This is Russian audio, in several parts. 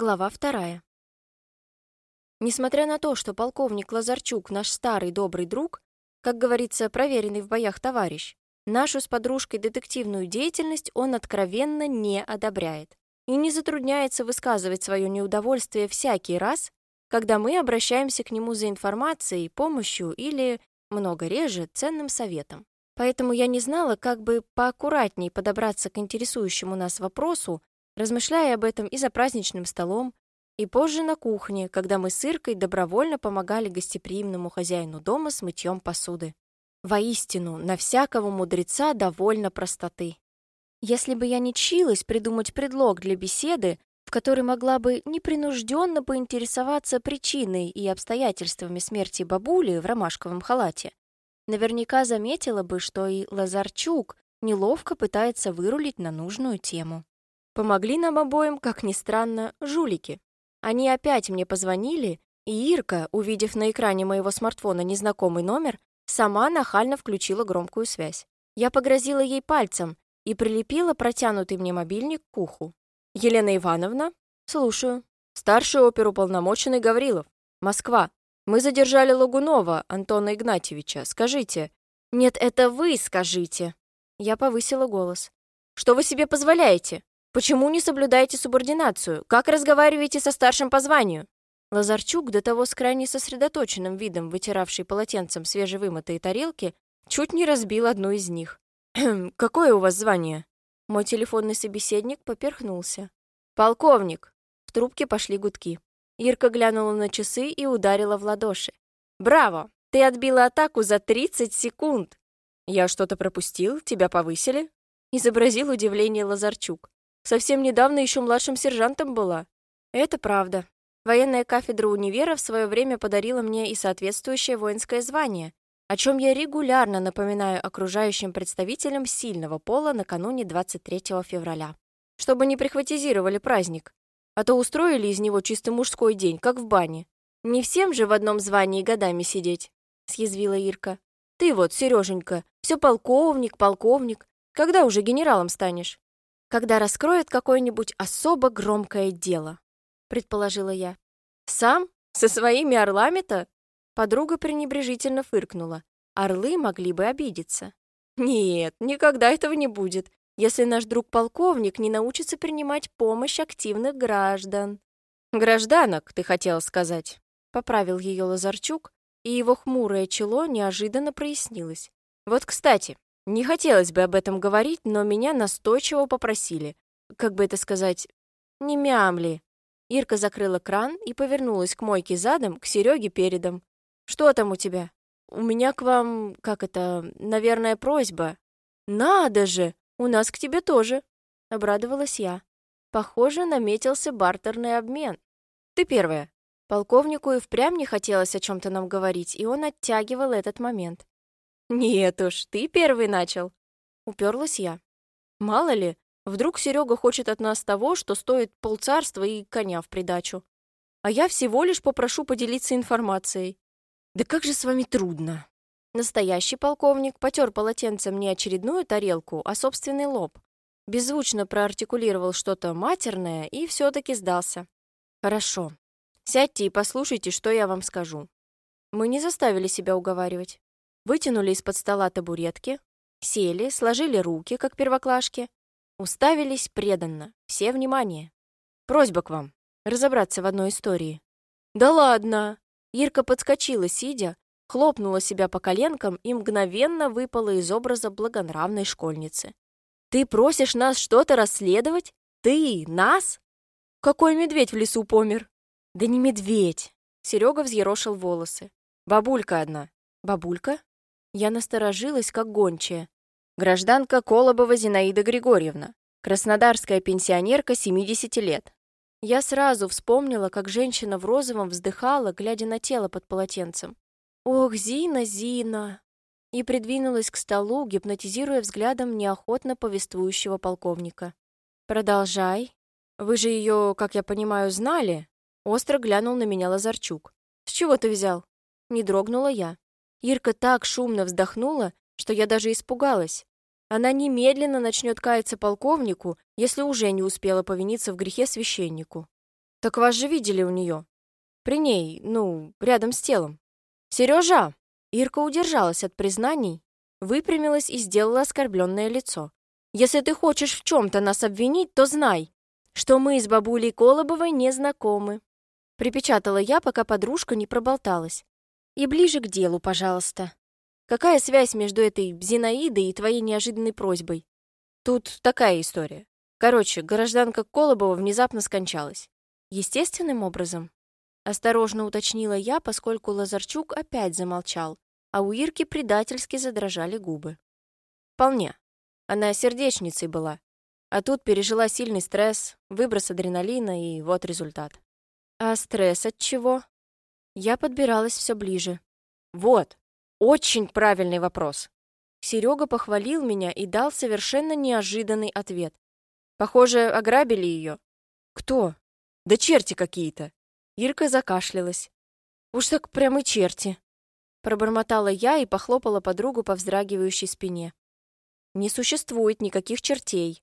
Глава вторая. Несмотря на то, что полковник Лазарчук наш старый добрый друг, как говорится, проверенный в боях товарищ, нашу с подружкой детективную деятельность он откровенно не одобряет и не затрудняется высказывать свое неудовольствие всякий раз, когда мы обращаемся к нему за информацией, помощью или, много реже, ценным советом. Поэтому я не знала, как бы поаккуратней подобраться к интересующему нас вопросу, размышляя об этом и за праздничным столом, и позже на кухне, когда мы с Иркой добровольно помогали гостеприимному хозяину дома с мытьем посуды. Воистину, на всякого мудреца довольно простоты. Если бы я не чилась придумать предлог для беседы, в которой могла бы непринужденно поинтересоваться причиной и обстоятельствами смерти бабули в ромашковом халате, наверняка заметила бы, что и Лазарчук неловко пытается вырулить на нужную тему. Помогли нам обоим, как ни странно, жулики. Они опять мне позвонили, и Ирка, увидев на экране моего смартфона незнакомый номер, сама нахально включила громкую связь. Я погрозила ей пальцем и прилепила протянутый мне мобильник к уху. «Елена Ивановна?» «Слушаю. Старший оперуполномоченный Гаврилов. Москва. Мы задержали Лагунова Антона Игнатьевича. Скажите». «Нет, это вы скажите». Я повысила голос. «Что вы себе позволяете? Почему не соблюдаете субординацию? Как разговариваете со старшим по званию?» Лазарчук, до того с крайне сосредоточенным видом, вытиравший полотенцем свежевымытые тарелки, чуть не разбил одну из них. «Какое у вас звание?» Мой телефонный собеседник поперхнулся. «Полковник!» В трубке пошли гудки. Ирка глянула на часы и ударила в ладоши. «Браво! Ты отбила атаку за 30 секунд!» «Я что-то пропустил? Тебя повысили?» Изобразил удивление Лазарчук. Совсем недавно еще младшим сержантом была. Это правда. Военная кафедра универа в свое время подарила мне и соответствующее воинское звание, о чем я регулярно напоминаю окружающим представителям сильного пола накануне 23 февраля. Чтобы не прихватизировали праздник, а то устроили из него чисто мужской день, как в бане. Не всем же в одном звании годами сидеть, съязвила Ирка. Ты вот, Сереженька, все полковник, полковник. Когда уже генералом станешь? Когда раскроет какое-нибудь особо громкое дело», — предположила я. «Сам? Со своими орлами-то?» Подруга пренебрежительно фыркнула. Орлы могли бы обидеться. «Нет, никогда этого не будет, если наш друг-полковник не научится принимать помощь активных граждан». «Гражданок, ты хотела сказать», — поправил ее Лазарчук, и его хмурое чело неожиданно прояснилось. «Вот, кстати, не хотелось бы об этом говорить, но меня настойчиво попросили. Как бы это сказать, не мямли. Ирка закрыла кран и повернулась к мойке задом, к Сереге передом. «Что там у тебя?» «У меня к вам, как это, наверное, просьба». «Надо же! У нас к тебе тоже!» — обрадовалась я. Похоже, наметился бартерный обмен. «Ты первая». Полковнику и впрямь не хотелось о чем-то нам говорить, и он оттягивал этот момент. «Нет уж, ты первый начал!» Уперлась я. Мало ли, вдруг Серега хочет от нас того, что стоит полцарства и коня в придачу. А я всего лишь попрошу поделиться информацией. Да как же с вами трудно. Настоящий полковник потер полотенцем не очередную тарелку, а собственный лоб. Беззвучно проартикулировал что-то матерное и все-таки сдался. «Хорошо. Сядьте и послушайте, что я вам скажу». Мы не заставили себя уговаривать вытянули из-под стола табуретки, сели, сложили руки, как первоклашки, уставились преданно, все внимание. Просьба к вам, разобраться в одной истории. «Да ладно!» Ирка подскочила, сидя, хлопнула себя по коленкам и мгновенно выпала из образа благонравной школьницы. «Ты просишь нас что-то расследовать? Ты? Нас? Какой медведь в лесу помер?» «Да не медведь!» Серега взъерошил волосы. «Бабулька одна». «Бабулька?» Я насторожилась, как гончая. Гражданка Колобова Зинаида Григорьевна. Краснодарская пенсионерка 70 лет. Я сразу вспомнила, как женщина в розовом вздыхала, глядя на тело под полотенцем. «Ох, Зина, Зина!» И придвинулась к столу, гипнотизируя взглядом неохотно повествующего полковника. «Продолжай. Вы же ее, как я понимаю, знали?» Остро глянул на меня Лазарчук. «С чего ты взял?» Не дрогнула я. Ирка так шумно вздохнула, что я даже испугалась. Она немедленно начнет каяться полковнику, если уже не успела повиниться в грехе священнику. Так вас же видели у нее. При ней, ну, рядом с телом. Сережа! Ирка удержалась от признаний, выпрямилась и сделала оскорбленное лицо. «Если ты хочешь в чем-то нас обвинить, то знай, что мы с бабулей Колобовой не знакомы», припечатала я, пока подружка не проболталась. «И ближе к делу, пожалуйста. Какая связь между этой Зинаидой и твоей неожиданной просьбой? Тут такая история. Короче, гражданка Колобова внезапно скончалась. Естественным образом. Осторожно уточнила я, поскольку Лазарчук опять замолчал, а у Ирки предательски задрожали губы. Вполне. Она сердечницей была. А тут пережила сильный стресс, выброс адреналина, и вот результат. А стресс от чего? Я подбиралась все ближе. Вот, очень правильный вопрос. Серега похвалил меня и дал совершенно неожиданный ответ. Похоже, ограбили ее. Кто? Да черти какие-то. Ирка закашлялась. Уж так прямо черти. Пробормотала я и похлопала подругу по вздрагивающей спине. «Не существует никаких чертей.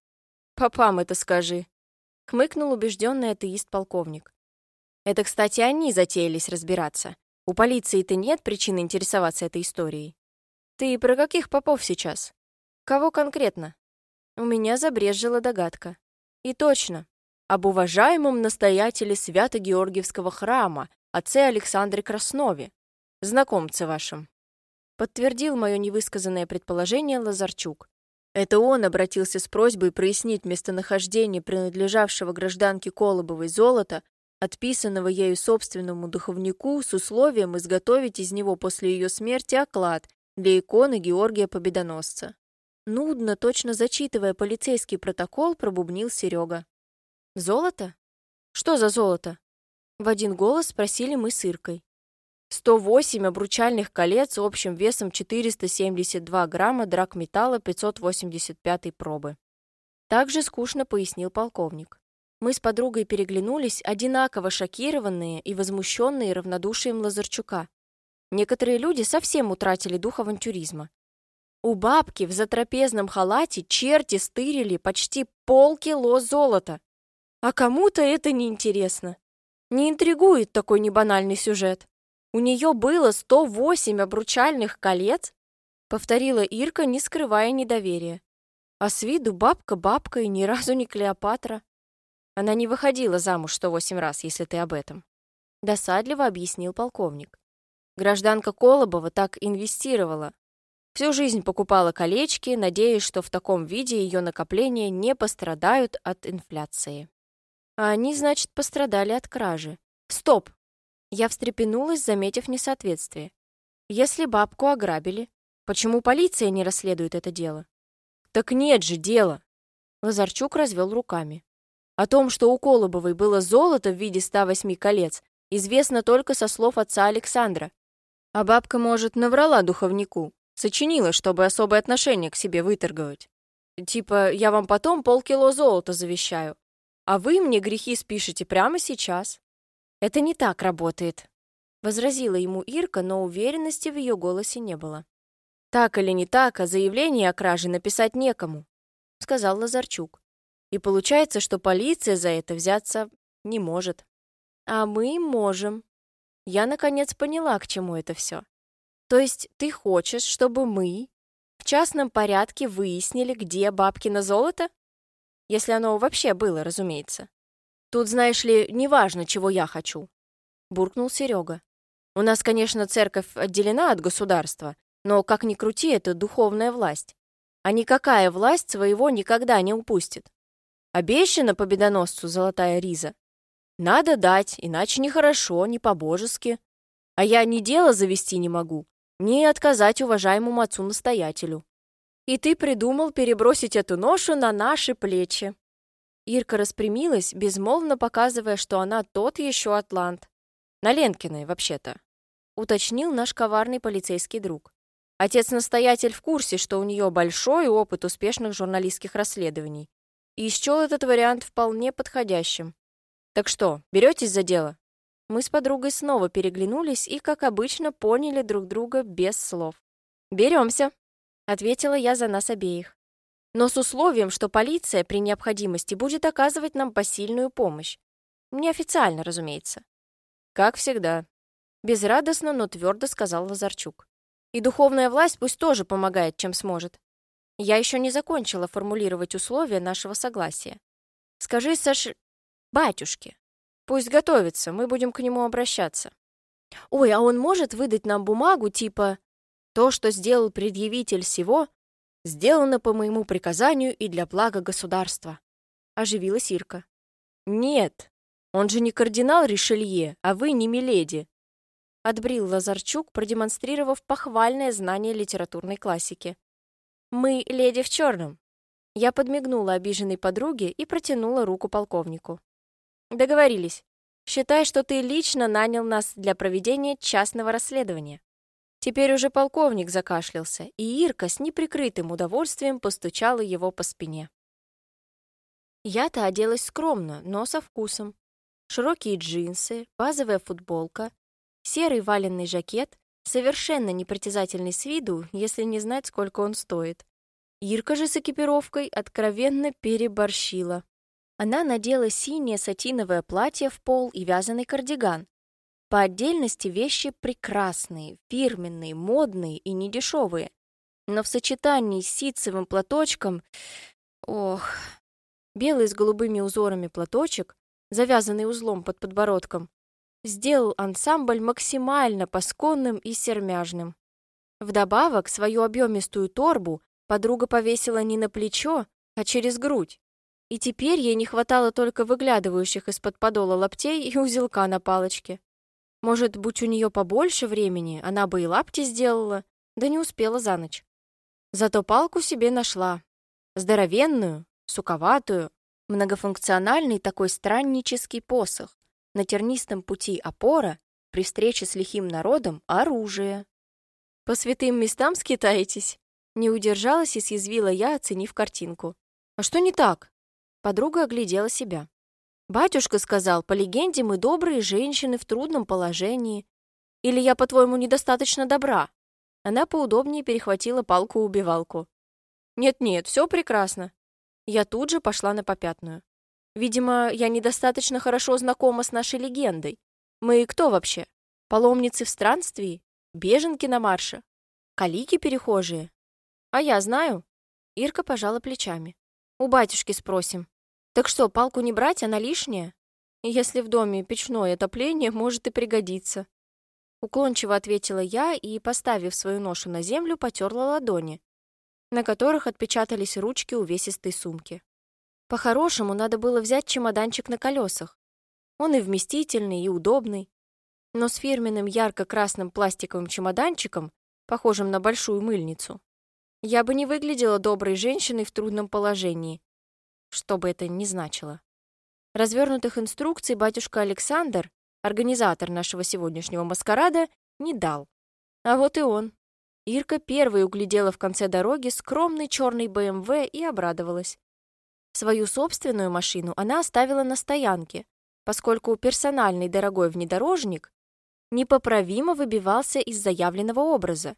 Попам это скажи», — хмыкнул убежденный атеист-полковник. «Это, кстати, они затеялись разбираться. У полиции-то нет причин интересоваться этой историей. Ты про каких попов сейчас? Кого конкретно?» У меня забрежила догадка. И точно, об уважаемом настоятеле Свято-Георгиевского храма, отце Александре Краснове, знакомце вашим. Подтвердил мое невысказанное предположение Лазарчук. Это он обратился с просьбой прояснить местонахождение принадлежавшего гражданке Колобовой золота, отписанного ею собственному духовнику с условием изготовить из него после ее смерти оклад для иконы Георгия Победоносца. Нудно, точно зачитывая полицейский протокол, пробубнил Серега. «Золото? Что за золото?» В один голос спросили мы с Иркой. 108 обручальных колец общим весом 472 грамма драгметалла 585 пробы. Также скучно пояснил полковник. Мы с подругой переглянулись, одинаково шокированные и возмущенные равнодушием Лазарчука. Некоторые люди совсем утратили дух авантюризма. У бабки в затрапезном халате черти стырили почти полкило золота. А кому-то это не интересно. Не интригует такой небанальный сюжет. У нее было 108 обручальных колец? Повторила Ирка, не скрывая недоверия. А с виду бабка-бабка и ни разу не Клеопатра. Она не выходила замуж 108 раз, если ты об этом. Досадливо объяснил полковник. Гражданка Колобова так инвестировала. Всю жизнь покупала колечки, надеясь, что в таком виде ее накопления не пострадают от инфляции. А они, значит, пострадали от кражи. Стоп! Я встрепенулась, заметив несоответствие. Если бабку ограбили, почему полиция не расследует это дело? Так нет же дела. Лазарчук развел руками. О том, что у Колобовой было золото в виде 108 колец, известно только со слов отца Александра. А бабка, может, наврала духовнику, сочинила, чтобы особое отношение к себе выторговать. Типа, я вам потом полкило золота завещаю, а вы мне грехи спишете прямо сейчас. «Это не так работает», — возразила ему Ирка, но уверенности в ее голосе не было. «Так или не так, а заявление о краже написать некому», — сказал Лазарчук. «И получается, что полиция за это взяться не может». «А мы можем». Я, наконец, поняла, к чему это все. «То есть ты хочешь, чтобы мы в частном порядке выяснили, где бабкино золото? Если оно вообще было, разумеется. Тут, знаешь ли, неважно, чего я хочу», — буркнул Серега. «У нас, конечно, церковь отделена от государства, но, как ни крути, это духовная власть. А никакая власть своего никогда не упустит. Обещана победоносцу золотая риза. Надо дать, иначе нехорошо, не по-божески. А я ни дело завести не могу, ни отказать уважаемому отцу-настоятелю. И ты придумал перебросить эту ношу на наши плечи. Ирка распрямилась, безмолвно показывая, что она тот еще атлант. На Ленкиной, вообще-то. Уточнил наш коварный полицейский друг. Отец-настоятель в курсе, что у нее большой опыт успешных журналистских расследований. И счел этот вариант вполне подходящим. Так что, беретесь за дело? Мы с подругой снова переглянулись и, как обычно, поняли друг друга без слов. «Беремся», — ответила я за нас обеих но с условием, что полиция при необходимости будет оказывать нам посильную помощь. Неофициально, разумеется. Как всегда. Безрадостно, но твердо сказал Лазарчук. И духовная власть пусть тоже помогает, чем сможет. Я еще не закончила формулировать условия нашего согласия. Скажи Саш... батюшке. Пусть готовится, мы будем к нему обращаться. Ой, а он может выдать нам бумагу типа «То, что сделал предъявитель всего, сделано по моему приказанию и для блага государства», — оживилась Ирка. «Нет, он же не кардинал Ришелье, а вы не Миледи», отбрил Лазарчук, продемонстрировав похвальное знание литературной классики. «Мы леди в черном». Я подмигнула обиженной подруге и протянула руку полковнику. «Договорились. Считай, что ты лично нанял нас для проведения частного расследования». Теперь уже полковник закашлялся, и Ирка с неприкрытым удовольствием постучала его по спине. Я-то оделась скромно, но со вкусом. Широкие джинсы, базовая футболка, Серый валенный жакет, совершенно непритязательный с виду, если не знать, сколько он стоит. Ирка же с экипировкой откровенно переборщила. Она надела синее сатиновое платье в пол и вязаный кардиган. По отдельности вещи прекрасные, фирменные, модные и недешевые. Но в сочетании с ситцевым платочком... Ох... Белый с голубыми узорами платочек, завязанный узлом под подбородком, сделал ансамбль максимально пасконным и сермяжным. Вдобавок, свою объемистую торбу подруга повесила не на плечо, а через грудь. И теперь ей не хватало только выглядывающих из-под подола лаптей и узелка на палочке. Может, будь у нее побольше времени, она бы и лапти сделала, да не успела за ночь. Зато палку себе нашла. Здоровенную, суковатую, многофункциональный такой страннический посох, на тернистом пути опора, при встрече с лихим народом оружие. «По святым местам скитаетесь?» Не удержалась и съязвила я, оценив картинку. «А что не так?» Подруга оглядела себя. «Батюшка сказал, по легенде мы добрые женщины в трудном положении. Или я, по-твоему, недостаточно добра?» Она поудобнее перехватила палку-убивалку. «Нет-нет, все прекрасно». Я тут же пошла на попятную. Видимо, я недостаточно хорошо знакома с нашей легендой. Мы кто вообще? Паломницы в странствии? Беженки на марше? Калики перехожие? А я знаю. Ирка пожала плечами. У батюшки спросим. Так что, палку не брать, она лишняя? Если в доме печное отопление, может и пригодиться. Уклончиво ответила я и, поставив свою ношу на землю, потерла ладони, на которых отпечатались ручки увесистой сумки. По-хорошему, надо было взять чемоданчик на колесах. Он и вместительный, и удобный. Но с фирменным ярко-красным пластиковым чемоданчиком, похожим на большую мыльницу, я бы не выглядела доброй женщиной в трудном положении, что бы это ни значило. Развернутых инструкций батюшка Александр, организатор нашего сегодняшнего маскарада, не дал. А вот и он. Ирка первой углядела в конце дороги скромный черный БМВ и обрадовалась. Свою собственную машину она оставила на стоянке, поскольку персональный дорогой внедорожник непоправимо выбивался из заявленного образа.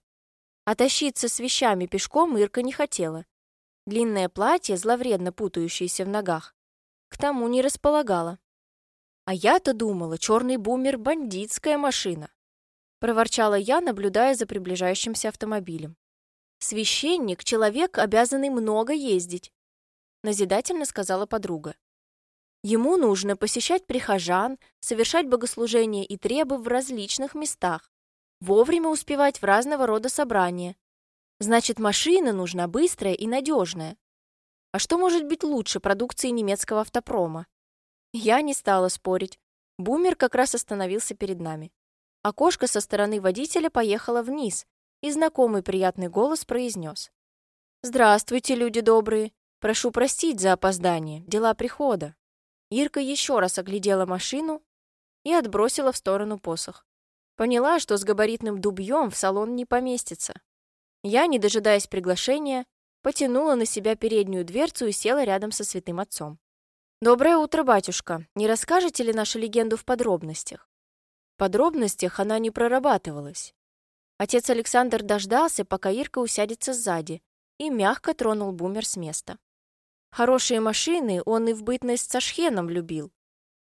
А тащиться с вещами пешком Ирка не хотела. Длинное платье, зловредно путающееся в ногах, к тому не располагало. А я-то думала, черный бумер — бандитская машина. Проворчала я, наблюдая за приближающимся автомобилем. Священник — человек, обязанный много ездить назидательно сказала подруга. Ему нужно посещать прихожан, совершать богослужения и требы в различных местах, вовремя успевать в разного рода собрания. Значит, машина нужна быстрая и надежная. А что может быть лучше продукции немецкого автопрома? Я не стала спорить. Бумер как раз остановился перед нами. Окошко со стороны водителя поехало вниз, и знакомый приятный голос произнес. «Здравствуйте, люди добрые! Прошу простить за опоздание, дела прихода. Ирка еще раз оглядела машину и отбросила в сторону посох. Поняла, что с габаритным дубьем в салон не поместится. Я, не дожидаясь приглашения, потянула на себя переднюю дверцу и села рядом со святым отцом. «Доброе утро, батюшка. Не расскажете ли нашу легенду в подробностях?» В подробностях она не прорабатывалась. Отец Александр дождался, пока Ирка усядется сзади, и мягко тронул бумер с места. Хорошие машины он и в бытность со Шхеном любил.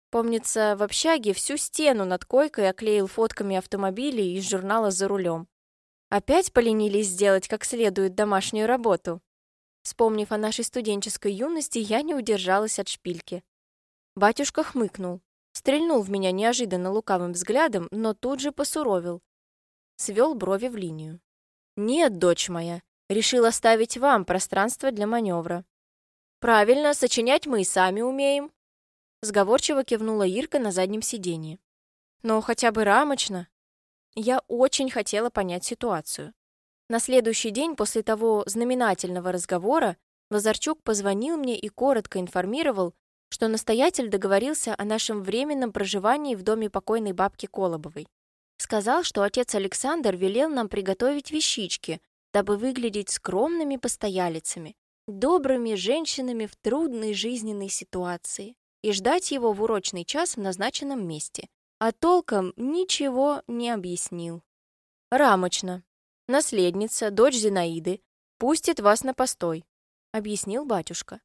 Помнится, в общаге всю стену над койкой оклеил фотками автомобилей из журнала «За рулем». Опять поленились сделать как следует домашнюю работу. Вспомнив о нашей студенческой юности, я не удержалась от шпильки. Батюшка хмыкнул, стрельнул в меня неожиданно лукавым взглядом, но тут же посуровил. Свел брови в линию. «Нет, дочь моя, решил оставить вам пространство для маневра». «Правильно, сочинять мы и сами умеем», Сговорчиво кивнула Ирка на заднем сиденье. «Но хотя бы рамочно». Я очень хотела понять ситуацию. На следующий день после того знаменательного разговора Лазарчук позвонил мне и коротко информировал, что настоятель договорился о нашем временном проживании в доме покойной бабки Колобовой. Сказал, что отец Александр велел нам приготовить вещички, дабы выглядеть скромными постоялицами, добрыми женщинами в трудной жизненной ситуации и ждать его в урочный час в назначенном месте. А толком ничего не объяснил. «Рамочно. Наследница, дочь Зинаиды, пустит вас на постой», — объяснил батюшка.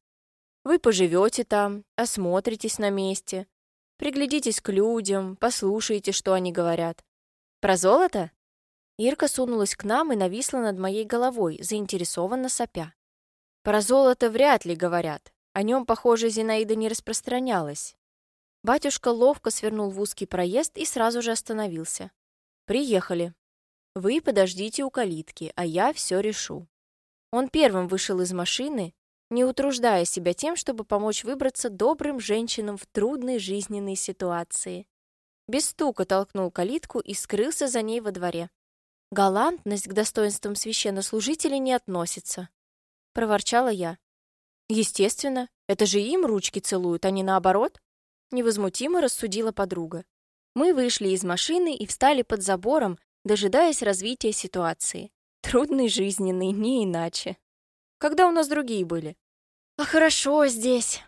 «Вы поживете там, осмотритесь на месте, приглядитесь к людям, послушаете, что они говорят. Про золото?» Ирка сунулась к нам и нависла над моей головой, заинтересованно сопя. «Про золото вряд ли говорят. О нем, похоже, Зинаида не распространялась. Батюшка ловко свернул в узкий проезд и сразу же остановился. «Приехали. Вы подождите у калитки, а я все решу». Он первым вышел из машины, не утруждая себя тем, чтобы помочь выбраться добрым женщинам в трудной жизненной ситуации. Без стука толкнул калитку и скрылся за ней во дворе. «Галантность к достоинствам священнослужителей не относится», — проворчала я. Естественно, это же им ручки целуют, а не наоборот. Невозмутимо рассудила подруга. Мы вышли из машины и встали под забором, дожидаясь развития ситуации. Трудный жизненный, не иначе. Когда у нас другие были? А хорошо здесь.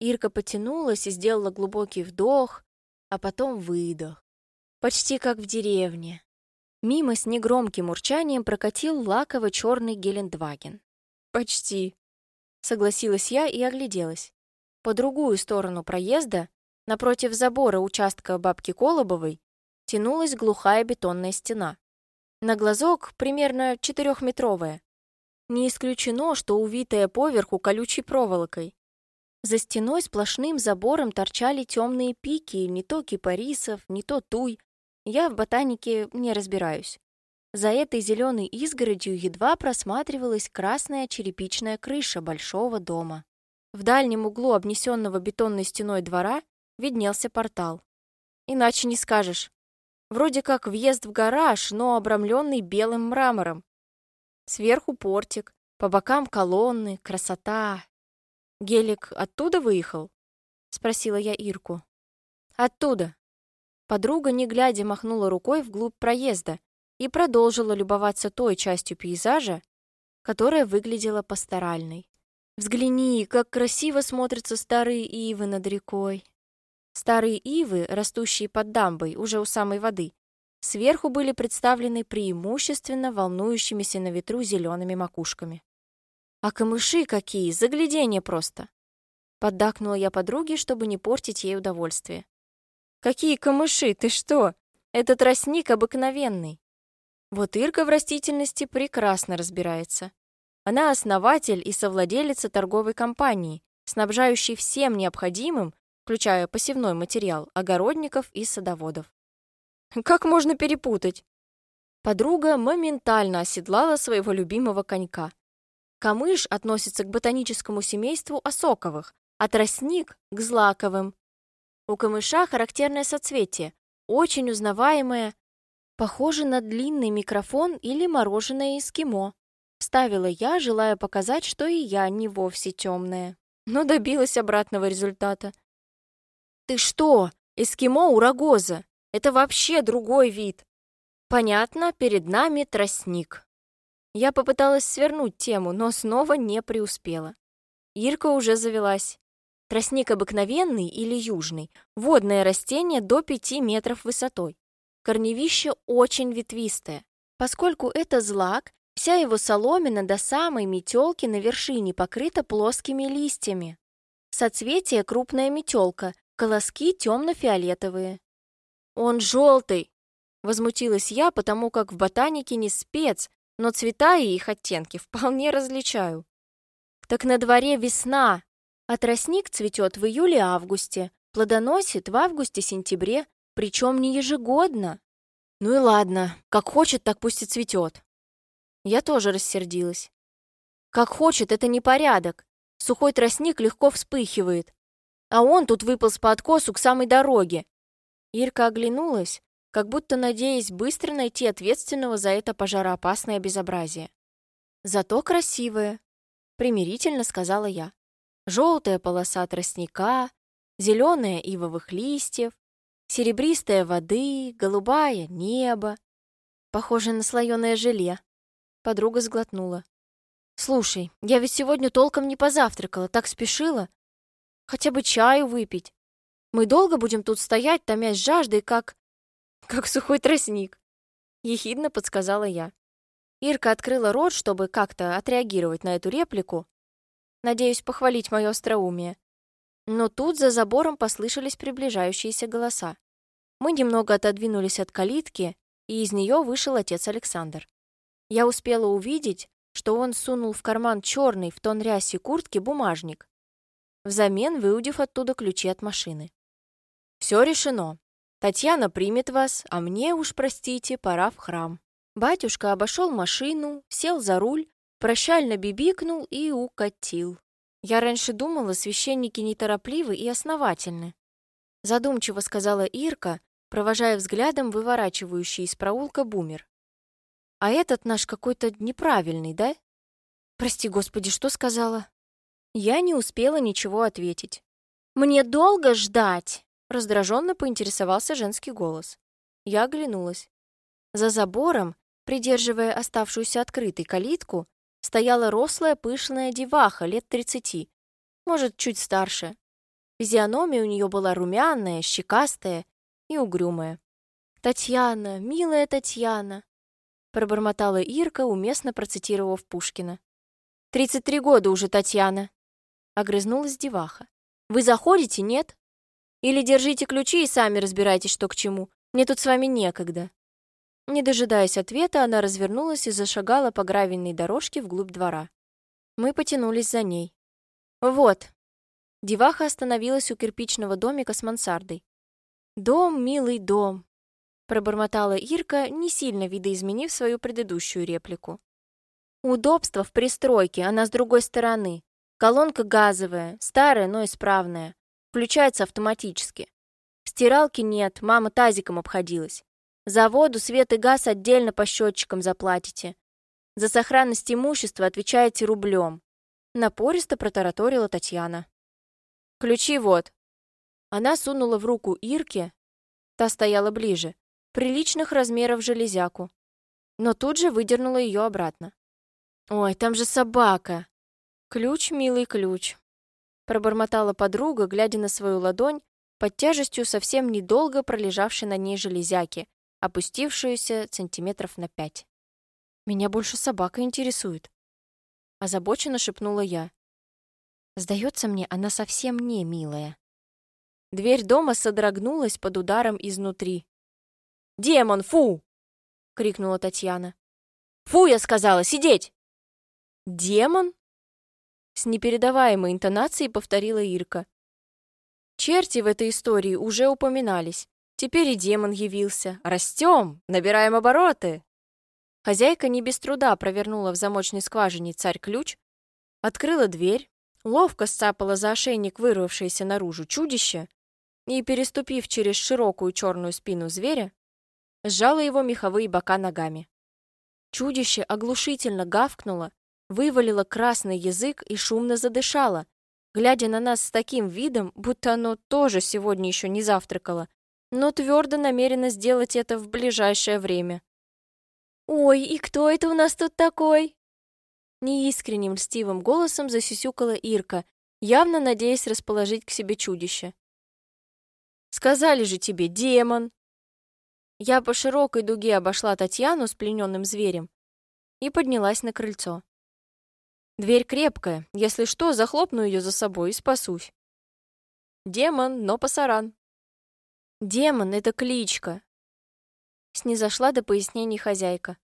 Ирка потянулась и сделала глубокий вдох, а потом выдох. Почти как в деревне. Мимо с негромким урчанием прокатил лаково-черный Гелендваген. Почти. Согласилась я и огляделась. По другую сторону проезда, напротив забора участка бабки Колобовой, тянулась глухая бетонная стена. На глазок примерно четырехметровая. Не исключено, что увитая поверху колючей проволокой. За стеной сплошным забором торчали темные пики, не то кипарисов, не то туй. Я в ботанике не разбираюсь. За этой зеленой изгородью едва просматривалась красная черепичная крыша большого дома. В дальнем углу обнесенного бетонной стеной двора виднелся портал. Иначе не скажешь. Вроде как въезд в гараж, но обрамленный белым мрамором. Сверху портик, по бокам колонны, красота. «Гелик оттуда выехал?» — спросила я Ирку. «Оттуда». Подруга, не глядя, махнула рукой вглубь проезда, и продолжила любоваться той частью пейзажа, которая выглядела пасторальной. Взгляни, как красиво смотрятся старые ивы над рекой. Старые ивы, растущие под дамбой, уже у самой воды, сверху были представлены преимущественно волнующимися на ветру зелеными макушками. А камыши какие, загляденье просто! Поддакнула я подруге, чтобы не портить ей удовольствие. «Какие камыши? Ты что? Это тростник обыкновенный. Вот Ирка в растительности прекрасно разбирается. Она основатель и совладелица торговой компании, снабжающей всем необходимым, включая посевной материал, огородников и садоводов. Как можно перепутать? Подруга моментально оседлала своего любимого конька. Камыш относится к ботаническому семейству осоковых, а тростник — к злаковым. У камыша характерное соцветие, очень узнаваемое, Похоже на длинный микрофон или мороженое эскимо. Ставила я, желая показать, что и я не вовсе темная. Но добилась обратного результата. «Ты что? Эскимо у рогоза! Это вообще другой вид!» «Понятно, перед нами тростник». Я попыталась свернуть тему, но снова не преуспела. Ирка уже завелась. Тростник обыкновенный или южный, водное растение до 5 метров высотой. Корневище очень ветвистое. Поскольку это злак, вся его соломина до самой метелки на вершине покрыта плоскими листьями. Соцветие крупная метелка, колоски темно-фиолетовые. «Он желтый!» — возмутилась я, потому как в ботанике не спец, но цвета и их оттенки вполне различаю. «Так на дворе весна, а тростник цветет в июле-августе, плодоносит в августе-сентябре, причем не ежегодно. Ну и ладно, как хочет, так пусть и цветет». Я тоже рассердилась. «Как хочет, это не порядок. Сухой тростник легко вспыхивает. А он тут выполз по откосу к самой дороге. Ирка оглянулась, как будто надеясь быстро найти ответственного за это пожароопасное безобразие. «Зато красивое», — примирительно сказала я. «Желтая полоса тростника, зеленая ивовых листьев, серебристая воды, голубая небо. Похоже на слоеное желе». Подруга сглотнула. «Слушай, я ведь сегодня толком не позавтракала, так спешила. Хотя бы чаю выпить. Мы долго будем тут стоять, томясь жаждой, как... как сухой тростник», — ехидно подсказала я. Ирка открыла рот, чтобы как-то отреагировать на эту реплику. Надеюсь, похвалить мое остроумие. Но тут за забором послышались приближающиеся голоса. Мы немного отодвинулись от калитки, и из нее вышел отец Александр. Я успела увидеть, что он сунул в карман черный в тон ряси куртки бумажник, взамен выудив оттуда ключи от машины. «Все решено. Татьяна примет вас, а мне уж, простите, пора в храм». Батюшка обошел машину, сел за руль, прощально бибикнул и укатил. Я раньше думала, священники неторопливы и основательны. Задумчиво сказала Ирка, провожая взглядом выворачивающий из проулка бумер. А этот наш какой-то неправильный, да? Прости, Господи, что сказала? Я не успела ничего ответить. Мне долго ждать? Раздраженно поинтересовался женский голос. Я оглянулась. За забором, придерживая оставшуюся открытой калитку, стояла рослая пышная деваха лет тридцати, может, чуть старше. Физиономия у нее была румяная, щекастая и угрюмая. «Татьяна, милая Татьяна, пробормотала Ирка, уместно процитировав Пушкина. «Тридцать три года уже, Татьяна!» Огрызнулась деваха. «Вы заходите, нет? Или держите ключи и сами разбирайтесь, что к чему. Мне тут с вами некогда». Не дожидаясь ответа, она развернулась и зашагала по гравийной дорожке вглубь двора. Мы потянулись за ней. «Вот». Деваха остановилась у кирпичного домика с мансардой. «Дом, милый дом, пробормотала Ирка, не сильно видоизменив свою предыдущую реплику. Удобство в пристройке, она с другой стороны. Колонка газовая, старая, но исправная. Включается автоматически. Стиралки нет, мама тазиком обходилась. За воду, свет и газ отдельно по счетчикам заплатите. За сохранность имущества отвечаете рублем. Напористо протараторила Татьяна. Ключи вот. Она сунула в руку Ирке, та стояла ближе, приличных размеров железяку, но тут же выдернула ее обратно. «Ой, там же собака!» «Ключ, милый ключ», — пробормотала подруга, глядя на свою ладонь под тяжестью совсем недолго пролежавшей на ней железяки, опустившуюся сантиметров на пять. «Меня больше собака интересует», — озабоченно шепнула я. «Сдается мне, она совсем не милая». Дверь дома содрогнулась под ударом изнутри. Демон, фу!» — крикнула Татьяна. «Фу, я сказала, сидеть!» «Демон?» С непередаваемой интонацией повторила Ирка. Черти в этой истории уже упоминались. Теперь и демон явился. Растем, набираем обороты. Хозяйка не без труда провернула в замочной скважине царь-ключ, открыла дверь, ловко сцапала за ошейник вырвавшееся наружу чудище и, переступив через широкую черную спину зверя, сжала его меховые бока ногами. Чудище оглушительно гавкнуло, вывалило красный язык и шумно задышало, глядя на нас с таким видом, будто оно тоже сегодня еще не завтракало, но твердо намерено сделать это в ближайшее время. «Ой, и кто это у нас тут такой?» Неискренним льстивым голосом засюсюкала Ирка, явно надеясь расположить к себе чудище. «Сказали же тебе, демон!» Я по широкой дуге обошла Татьяну с плененным зверем и поднялась на крыльцо. Дверь крепкая, если что, захлопну ее за собой и спасусь. Демон, но пасаран». «Демон — это кличка», — снизошла до пояснений хозяйка.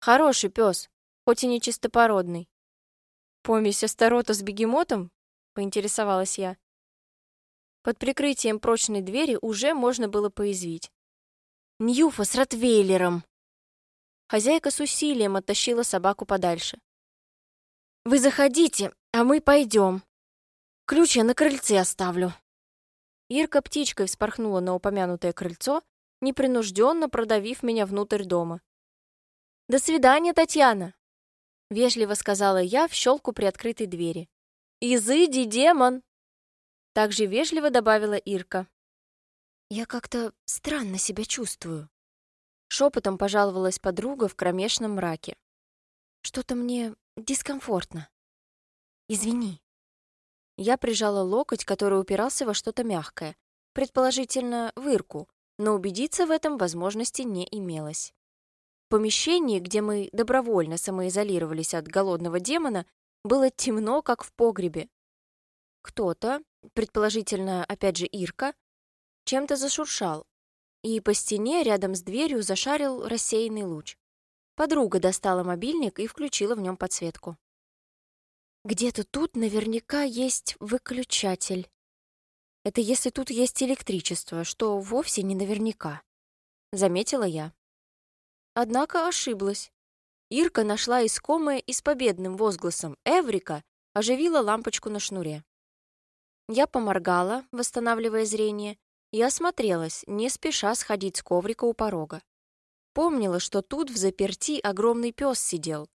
«Хороший пес, хоть и не чистопородный». «Помесь Астарота с бегемотом?» — поинтересовалась я. Под прикрытием прочной двери уже можно было поязвить. «Ньюфа с Ротвейлером!» Хозяйка с усилием оттащила собаку подальше. «Вы заходите, а мы пойдем. Ключ я на крыльце оставлю». Ирка птичкой вспорхнула на упомянутое крыльцо, непринужденно продавив меня внутрь дома. «До свидания, Татьяна!» — вежливо сказала я в щелку при открытой двери. «Изыди, демон!» Также вежливо добавила Ирка. «Я как-то странно себя чувствую», — шепотом пожаловалась подруга в кромешном мраке. «Что-то мне дискомфортно. Извини». Я прижала локоть, который упирался во что-то мягкое, предположительно, в Ирку, но убедиться в этом возможности не имелось. В помещении, где мы добровольно самоизолировались от голодного демона, было темно, как в погребе. Кто-то, предположительно, опять же, Ирка, чем-то зашуршал, и по стене рядом с дверью зашарил рассеянный луч. Подруга достала мобильник и включила в нем подсветку. «Где-то тут наверняка есть выключатель. Это если тут есть электричество, что вовсе не наверняка», — заметила я. Однако ошиблась. Ирка нашла искомое и с победным возгласом «Эврика» оживила лампочку на шнуре. Я поморгала, восстанавливая зрение, и осмотрелась, не спеша сходить с коврика у порога. Помнила, что тут в заперти огромный пес сидел.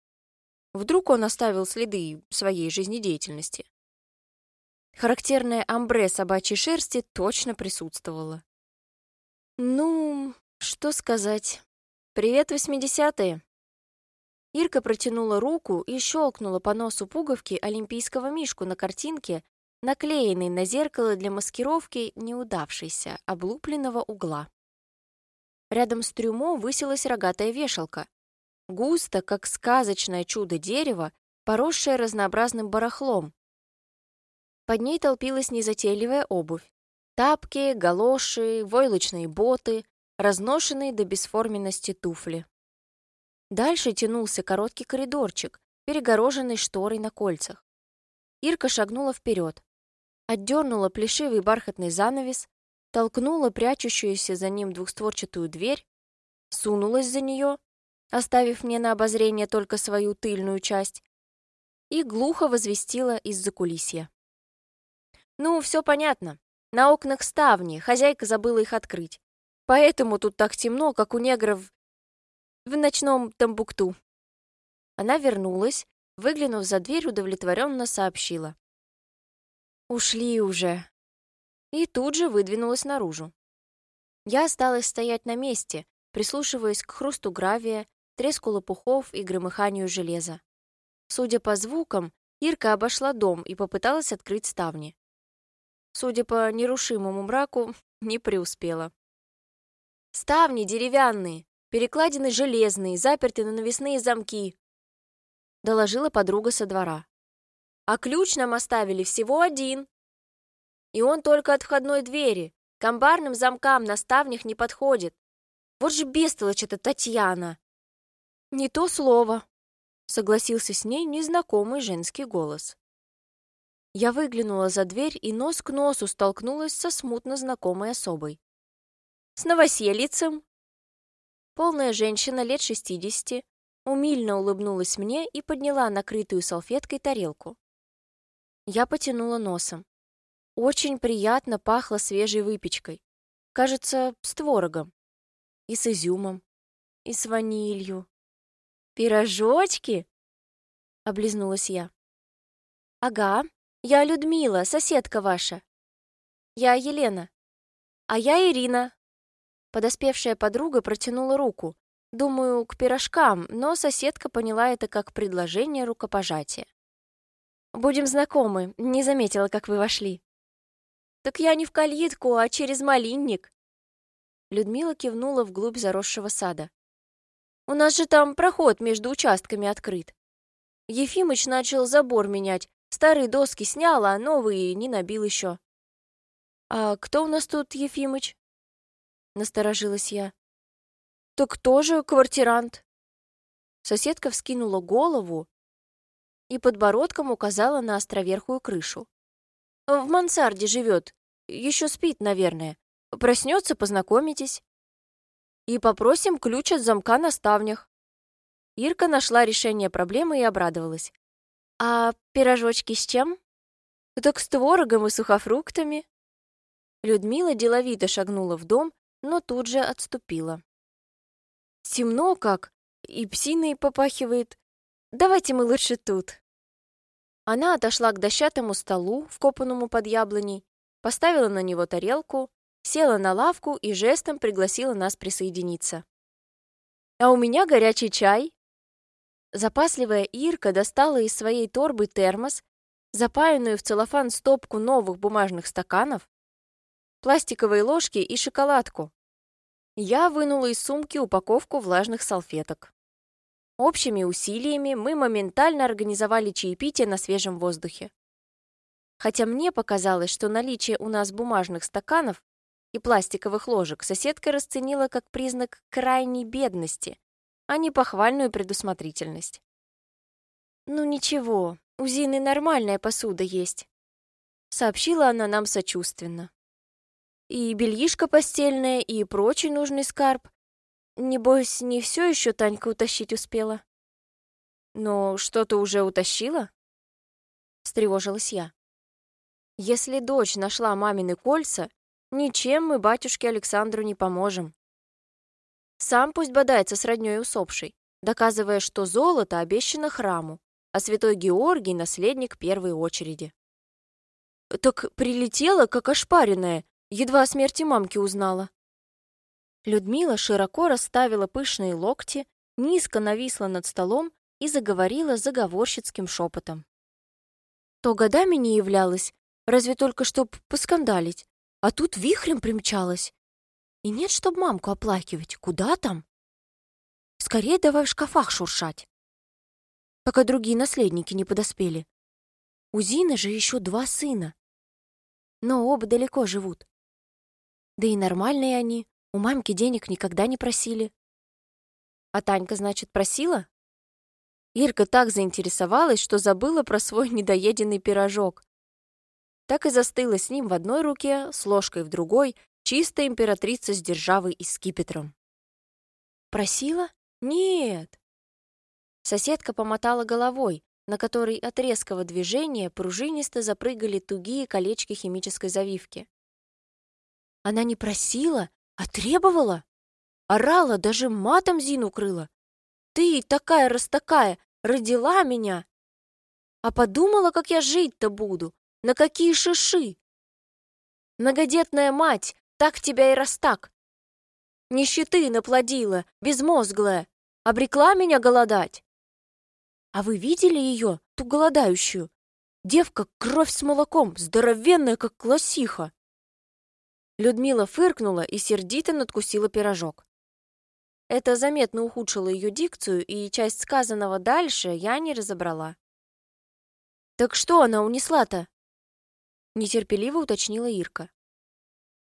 Вдруг он оставил следы своей жизнедеятельности. Характерное амбре собачьей шерсти точно присутствовало. Ну, что сказать. Привет, восьмидесятые. Ирка протянула руку и щелкнула по носу пуговки олимпийского мишку на картинке, наклеенный на зеркало для маскировки неудавшейся, облупленного угла. Рядом с трюмо высилась рогатая вешалка. Густо, как сказочное чудо дерева, поросшее разнообразным барахлом. Под ней толпилась незатейливая обувь. Тапки, галоши, войлочные боты, разношенные до бесформенности туфли. Дальше тянулся короткий коридорчик, перегороженный шторой на кольцах. Ирка шагнула вперед, отдернула плешивый бархатный занавес, толкнула прячущуюся за ним двухстворчатую дверь, сунулась за нее, оставив мне на обозрение только свою тыльную часть, и глухо возвестила из-за кулисья. «Ну, все понятно. На окнах ставни, хозяйка забыла их открыть. Поэтому тут так темно, как у негров в ночном Тамбукту». Она вернулась, выглянув за дверь, удовлетворенно сообщила. Ушли уже. И тут же выдвинулась наружу. Я осталась стоять на месте, прислушиваясь к хрусту гравия, треску лопухов и громыханию железа. Судя по звукам, Ирка обошла дом и попыталась открыть ставни. Судя по нерушимому мраку, не преуспела. «Ставни деревянные, перекладины железные, заперты на навесные замки», доложила подруга со двора. А ключ нам оставили всего один. И он только от входной двери. К амбарным замкам на ставнях не подходит. Вот же бестолочь эта Татьяна. Не то слово, согласился с ней незнакомый женский голос. Я выглянула за дверь и нос к носу столкнулась со смутно знакомой особой. С новоселицем. Полная женщина лет шестидесяти умильно улыбнулась мне и подняла накрытую салфеткой тарелку. Я потянула носом. Очень приятно пахло свежей выпечкой. Кажется, с творогом. И с изюмом. И с ванилью. «Пирожочки?» — облизнулась я. «Ага, я Людмила, соседка ваша. Я Елена. А я Ирина». Подоспевшая подруга протянула руку. Думаю, к пирожкам, но соседка поняла это как предложение рукопожатия. Будем знакомы, не заметила, как вы вошли». «Так я не в калитку, а через малинник». Людмила кивнула вглубь заросшего сада. «У нас же там проход между участками открыт. Ефимыч начал забор менять, старые доски снял, а новые не набил еще. «А кто у нас тут Ефимыч?» Насторожилась я. «Так тоже квартирант». Соседка вскинула голову и подбородком указала на островерхую крышу. «В мансарде живет. Еще спит, наверное. Проснется, познакомитесь. И попросим ключ от замка на ставнях». Ирка нашла решение проблемы и обрадовалась. «А пирожочки с чем?» «Так с творогом и сухофруктами». Людмила деловито шагнула в дом, но тут же отступила. «Темно как, и псиной попахивает. Давайте мы лучше тут». Она отошла к дощатому столу, вкопанному под яблоней, поставила на него тарелку, села на лавку и жестом пригласила нас присоединиться. «А у меня горячий чай», Запасливая Ирка достала из своей торбы термос, запаянную в целлофан стопку новых бумажных стаканов, пластиковые ложки и шоколадку. Я вынула из сумки упаковку влажных салфеток. Общими усилиями мы моментально организовали чаепитие на свежем воздухе. Хотя мне показалось, что наличие у нас бумажных стаканов и пластиковых ложек соседка расценила как признак крайней бедности, а не похвальную предусмотрительность. «Ну ничего, у Зины нормальная посуда есть», — сообщила она нам сочувственно. «И бельишко постельное, и прочий нужный скарб. Небось, не все еще Танька утащить успела». «Но что-то уже утащила?» — встревожилась я. «Если дочь нашла мамины кольца, ничем мы батюшке Александру не поможем. Сам пусть бодается с роднёй усопшей, доказывая, что золото обещано храму, а святой Георгий — наследник первой очереди. Так прилетела, как ошпаренная, едва о смерти мамки узнала. Людмила широко расставила пышные локти, низко нависла над столом и заговорила заговорщицким шепотом. То годами не являлась, разве только чтоб поскандалить, а тут вихрем примчалась. И нет, чтоб мамку оплакивать. Куда там? Скорее давай в шкафах шуршать. Пока другие наследники не подоспели. У Зины же еще два сына. Но оба далеко живут. Да и нормальные они, у мамки денег никогда не просили. А Танька, значит, просила? Ирка так заинтересовалась, что забыла про свой недоеденный пирожок. Так и застыла с ним в одной руке, с ложкой в другой, Чистая императрица с державой и скипетром. Просила? Нет. Соседка помотала головой, на которой от резкого движения пружинисто запрыгали тугие колечки химической завивки. Она не просила, а требовала. Орала, даже матом Зину крыла. Ты, такая раз такая, родила меня. А подумала, как я жить-то буду, на какие шиши. Многодетная мать, так тебя и растак. Нищеты наплодила, безмозглая, обрекла меня голодать. А вы видели ее, ту голодающую? Девка кровь с молоком, здоровенная, как классиха. Людмила фыркнула и сердито надкусила пирожок. Это заметно ухудшило ее дикцию, и часть сказанного дальше я не разобрала. «Так что она унесла-то?» Нетерпеливо уточнила Ирка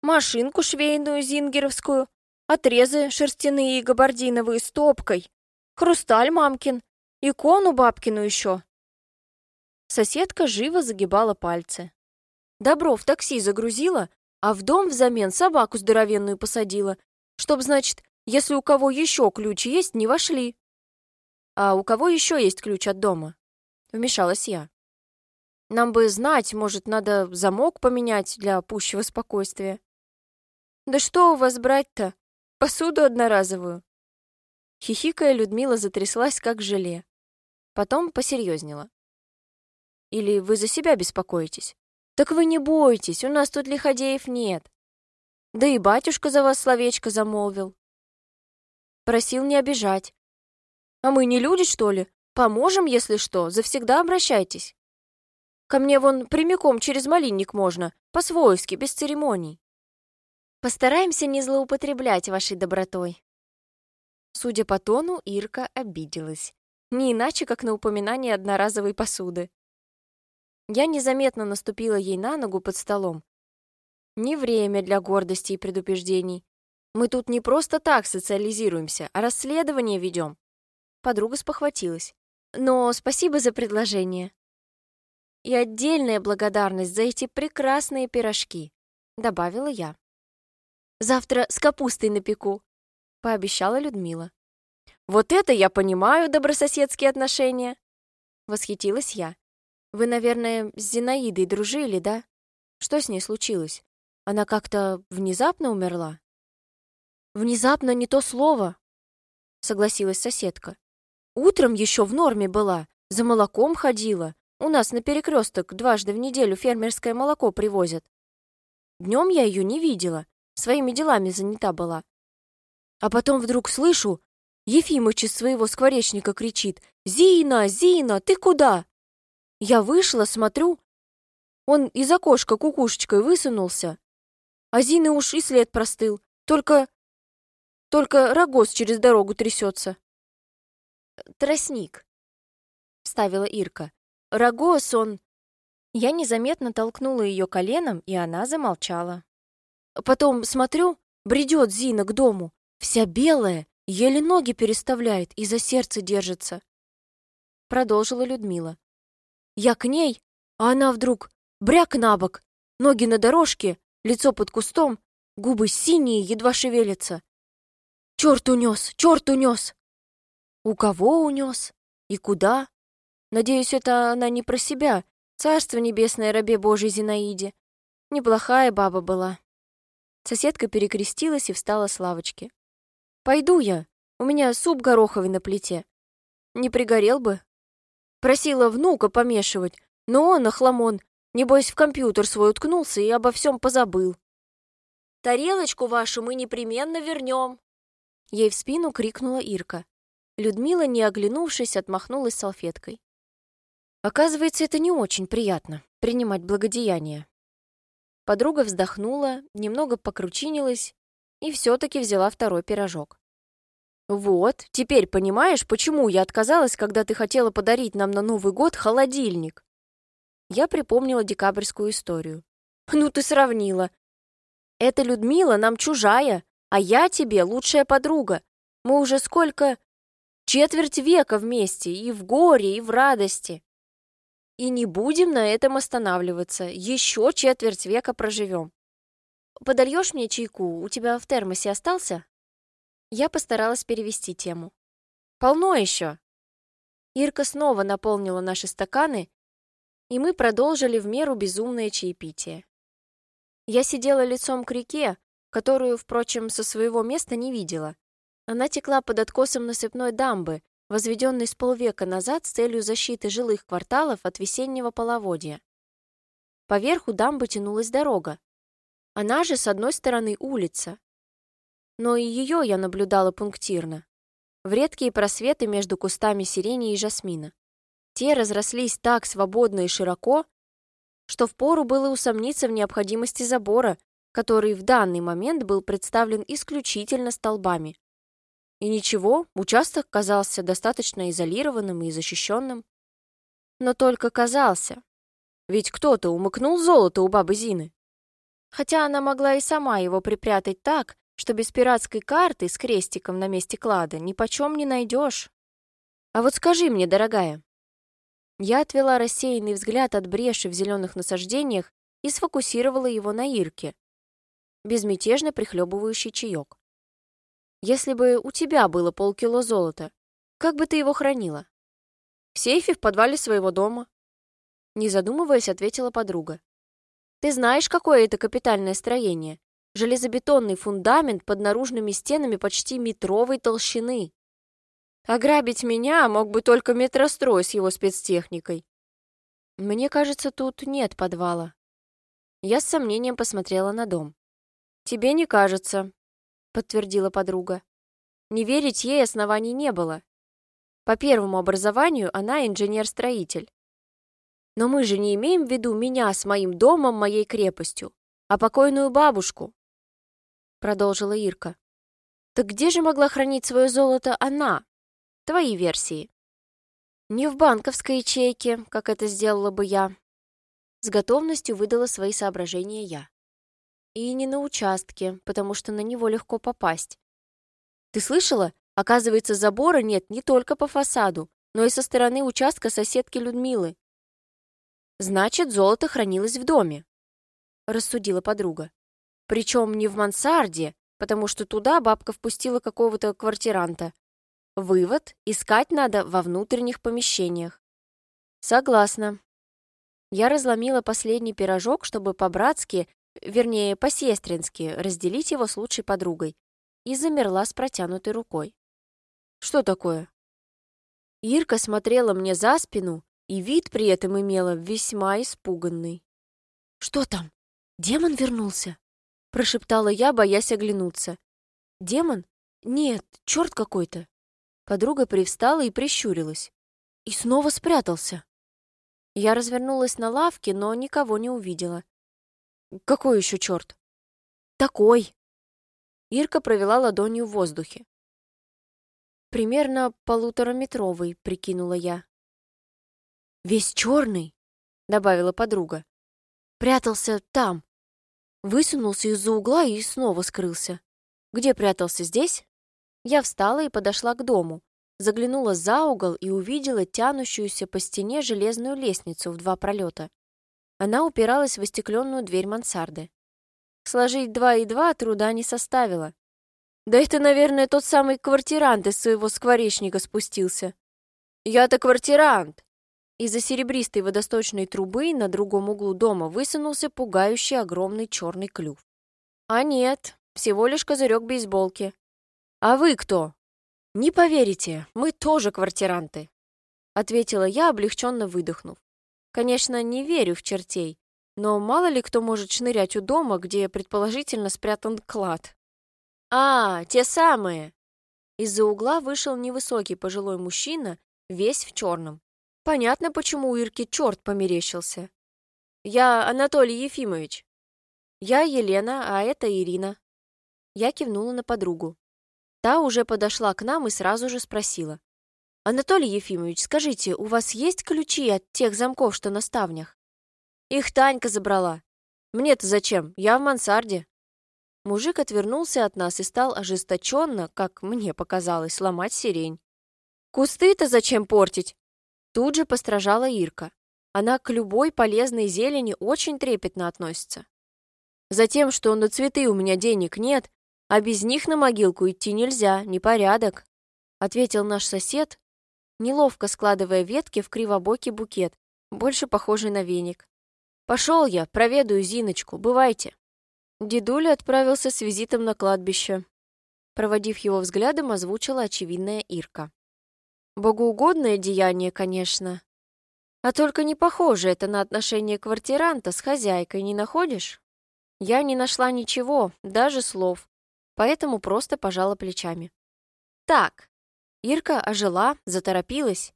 машинку швейную зингеровскую, отрезы шерстяные и габардиновые с топкой, хрусталь мамкин, икону бабкину еще. Соседка живо загибала пальцы. Добро в такси загрузила, а в дом взамен собаку здоровенную посадила, чтоб, значит, если у кого еще ключ есть, не вошли. А у кого еще есть ключ от дома? Вмешалась я. Нам бы знать, может, надо замок поменять для пущего спокойствия. «Да что у вас брать-то? Посуду одноразовую?» Хихикая, Людмила затряслась, как желе. Потом посерьезнела. «Или вы за себя беспокоитесь?» «Так вы не бойтесь, у нас тут лиходеев нет. Да и батюшка за вас словечко замолвил. Просил не обижать. А мы не люди, что ли? Поможем, если что, завсегда обращайтесь. Ко мне вон прямиком через малинник можно, по-свойски, без церемоний. Постараемся не злоупотреблять вашей добротой. Судя по тону, Ирка обиделась. Не иначе, как на упоминание одноразовой посуды. Я незаметно наступила ей на ногу под столом. Не время для гордости и предупреждений. Мы тут не просто так социализируемся, а расследование ведем. Подруга спохватилась. Но спасибо за предложение. И отдельная благодарность за эти прекрасные пирожки, добавила я. Завтра с капустой напеку, пообещала Людмила. Вот это я понимаю добрососедские отношения, восхитилась я. Вы, наверное, с Зинаидой дружили, да? Что с ней случилось? Она как-то внезапно умерла? Внезапно не то слово, согласилась соседка. Утром еще в норме была, за молоком ходила. У нас на перекресток дважды в неделю фермерское молоко привозят. Днем я ее не видела, своими делами занята была. А потом вдруг слышу, Ефимыч из своего скворечника кричит «Зина, Зина, ты куда?» Я вышла, смотрю, он из окошка кукушечкой высунулся, а Зины уж и след простыл, только... только рогоз через дорогу трясется тростник», — вставила Ирка. «Рогоз он...» Я незаметно толкнула ее коленом, и она замолчала. Потом, смотрю, бредет Зина к дому, вся белая, еле ноги переставляет и за сердце держится. Продолжила Людмила. Я к ней, а она вдруг бряк на бок, ноги на дорожке, лицо под кустом, губы синие, едва шевелятся. Черт унес, черт унес! У кого унес? И куда? Надеюсь, это она не про себя. Царство небесное рабе Божий Зинаиде. Неплохая баба была. Соседка перекрестилась и встала с лавочки. «Пойду я. У меня суп гороховый на плите. Не пригорел бы?» Просила внука помешивать, но он, охламон, небось, в компьютер свой уткнулся и обо всем позабыл. «Тарелочку вашу мы непременно вернем!» Ей в спину крикнула Ирка. Людмила, не оглянувшись, отмахнулась салфеткой. Оказывается, это не очень приятно — принимать благодеяние. Подруга вздохнула, немного покручинилась и все-таки взяла второй пирожок. «Вот, теперь понимаешь, почему я отказалась, когда ты хотела подарить нам на Новый год холодильник?» Я припомнила декабрьскую историю. «Ну ты сравнила. Это Людмила нам чужая, а я тебе лучшая подруга. Мы уже сколько... Четверть века вместе, и в горе, и в радости. И не будем на этом останавливаться. Еще четверть века проживем. Подольешь мне чайку? У тебя в термосе остался? Я постаралась перевести тему. Полно еще. Ирка снова наполнила наши стаканы, и мы продолжили в меру безумное чаепитие. Я сидела лицом к реке, которую, впрочем, со своего места не видела, она текла под откосом насыпной дамбы, возведенной с полвека назад с целью защиты жилых кварталов от весеннего половодья. Поверху дамбы тянулась дорога. Она же с одной стороны улица. Но и ее я наблюдала пунктирно. В редкие просветы между кустами сирени и жасмина. Те разрослись так свободно и широко, что впору было усомниться в необходимости забора, который в данный момент был представлен исключительно столбами. И ничего, участок казался достаточно изолированным и защищенным. Но только казался. Ведь кто-то умыкнул золото у бабы Зины. Хотя она могла и сама его припрятать так, что без пиратской карты с крестиком на месте клада ни почем не найдешь. А вот скажи мне, дорогая. Я отвела рассеянный взгляд от бреши в зеленых насаждениях и сфокусировала его на Ирке, безмятежно прихлебывающий чаек. Если бы у тебя было полкило золота, как бы ты его хранила? В сейфе в подвале своего дома. Не задумываясь, ответила подруга. Ты знаешь, какое это капитальное строение? Железобетонный фундамент под наружными стенами почти метровой толщины. Ограбить меня мог бы только метрострой с его спецтехникой. Мне кажется, тут нет подвала. Я с сомнением посмотрела на дом. Тебе не кажется, подтвердила подруга. Не верить ей оснований не было. По первому образованию она инженер-строитель. Но мы же не имеем в виду меня с моим домом, моей крепостью, а покойную бабушку, продолжила Ирка. Так где же могла хранить свое золото она? Твои версии. Не в банковской ячейке, как это сделала бы я. С готовностью выдала свои соображения я. И не на участке, потому что на него легко попасть. Ты слышала? Оказывается, забора нет не только по фасаду, но и со стороны участка соседки Людмилы. Значит, золото хранилось в доме, рассудила подруга. Причем не в мансарде, потому что туда бабка впустила какого-то квартиранта. Вывод – искать надо во внутренних помещениях. Согласна. Я разломила последний пирожок, чтобы по-братски, вернее, по-сестрински, разделить его с лучшей подругой, и замерла с протянутой рукой. Что такое? Ирка смотрела мне за спину, и вид при этом имела весьма испуганный. «Что там? Демон вернулся?» — прошептала я, боясь оглянуться. «Демон? Нет, черт какой-то!» Подруга привстала и прищурилась. И снова спрятался. Я развернулась на лавке, но никого не увидела. «Какой еще черт?» «Такой!» Ирка провела ладонью в воздухе. «Примерно полутораметровый», — прикинула я. «Весь черный», — добавила подруга. «Прятался там». Высунулся из-за угла и снова скрылся. «Где прятался? Здесь?» Я встала и подошла к дому, заглянула за угол и увидела тянущуюся по стене железную лестницу в два пролета. Она упиралась в остекленную дверь мансарды. Сложить два и два труда не составило. Да это, наверное, тот самый квартирант из своего скворечника спустился. Я-то квартирант. Из-за серебристой водосточной трубы на другом углу дома высунулся пугающий огромный черный клюв. А нет, всего лишь козырек бейсболки. А вы кто? «Не поверите, мы тоже квартиранты», — ответила я, облегченно выдохнув. «Конечно, не верю в чертей, но мало ли кто может шнырять у дома, где предположительно спрятан клад». «А, те самые!» Из-за угла вышел невысокий пожилой мужчина, весь в черном. Понятно, почему у Ирки черт померещился. «Я Анатолий Ефимович». «Я Елена, а это Ирина». Я кивнула на подругу. Та уже подошла к нам и сразу же спросила. «Анатолий Ефимович, скажите, у вас есть ключи от тех замков, что на ставнях?» «Их Танька забрала. Мне-то зачем? Я в мансарде». Мужик отвернулся от нас и стал ожесточенно, как мне показалось, ломать сирень. «Кусты-то зачем портить?» Тут же постражала Ирка. Она к любой полезной зелени очень трепетно относится. Затем, что на цветы у меня денег нет, а без них на могилку идти нельзя, непорядок», — ответил наш сосед, неловко складывая ветки в кривобокий букет, больше похожий на веник. «Пошел я, проведаю Зиночку, бывайте». Дедуля отправился с визитом на кладбище. Проводив его взглядом, озвучила очевидная Ирка. Богоугодное деяние, конечно. А только не похоже это на отношение квартиранта с хозяйкой, не находишь? Я не нашла ничего, даже слов поэтому просто пожала плечами. «Так». Ирка ожила, заторопилась.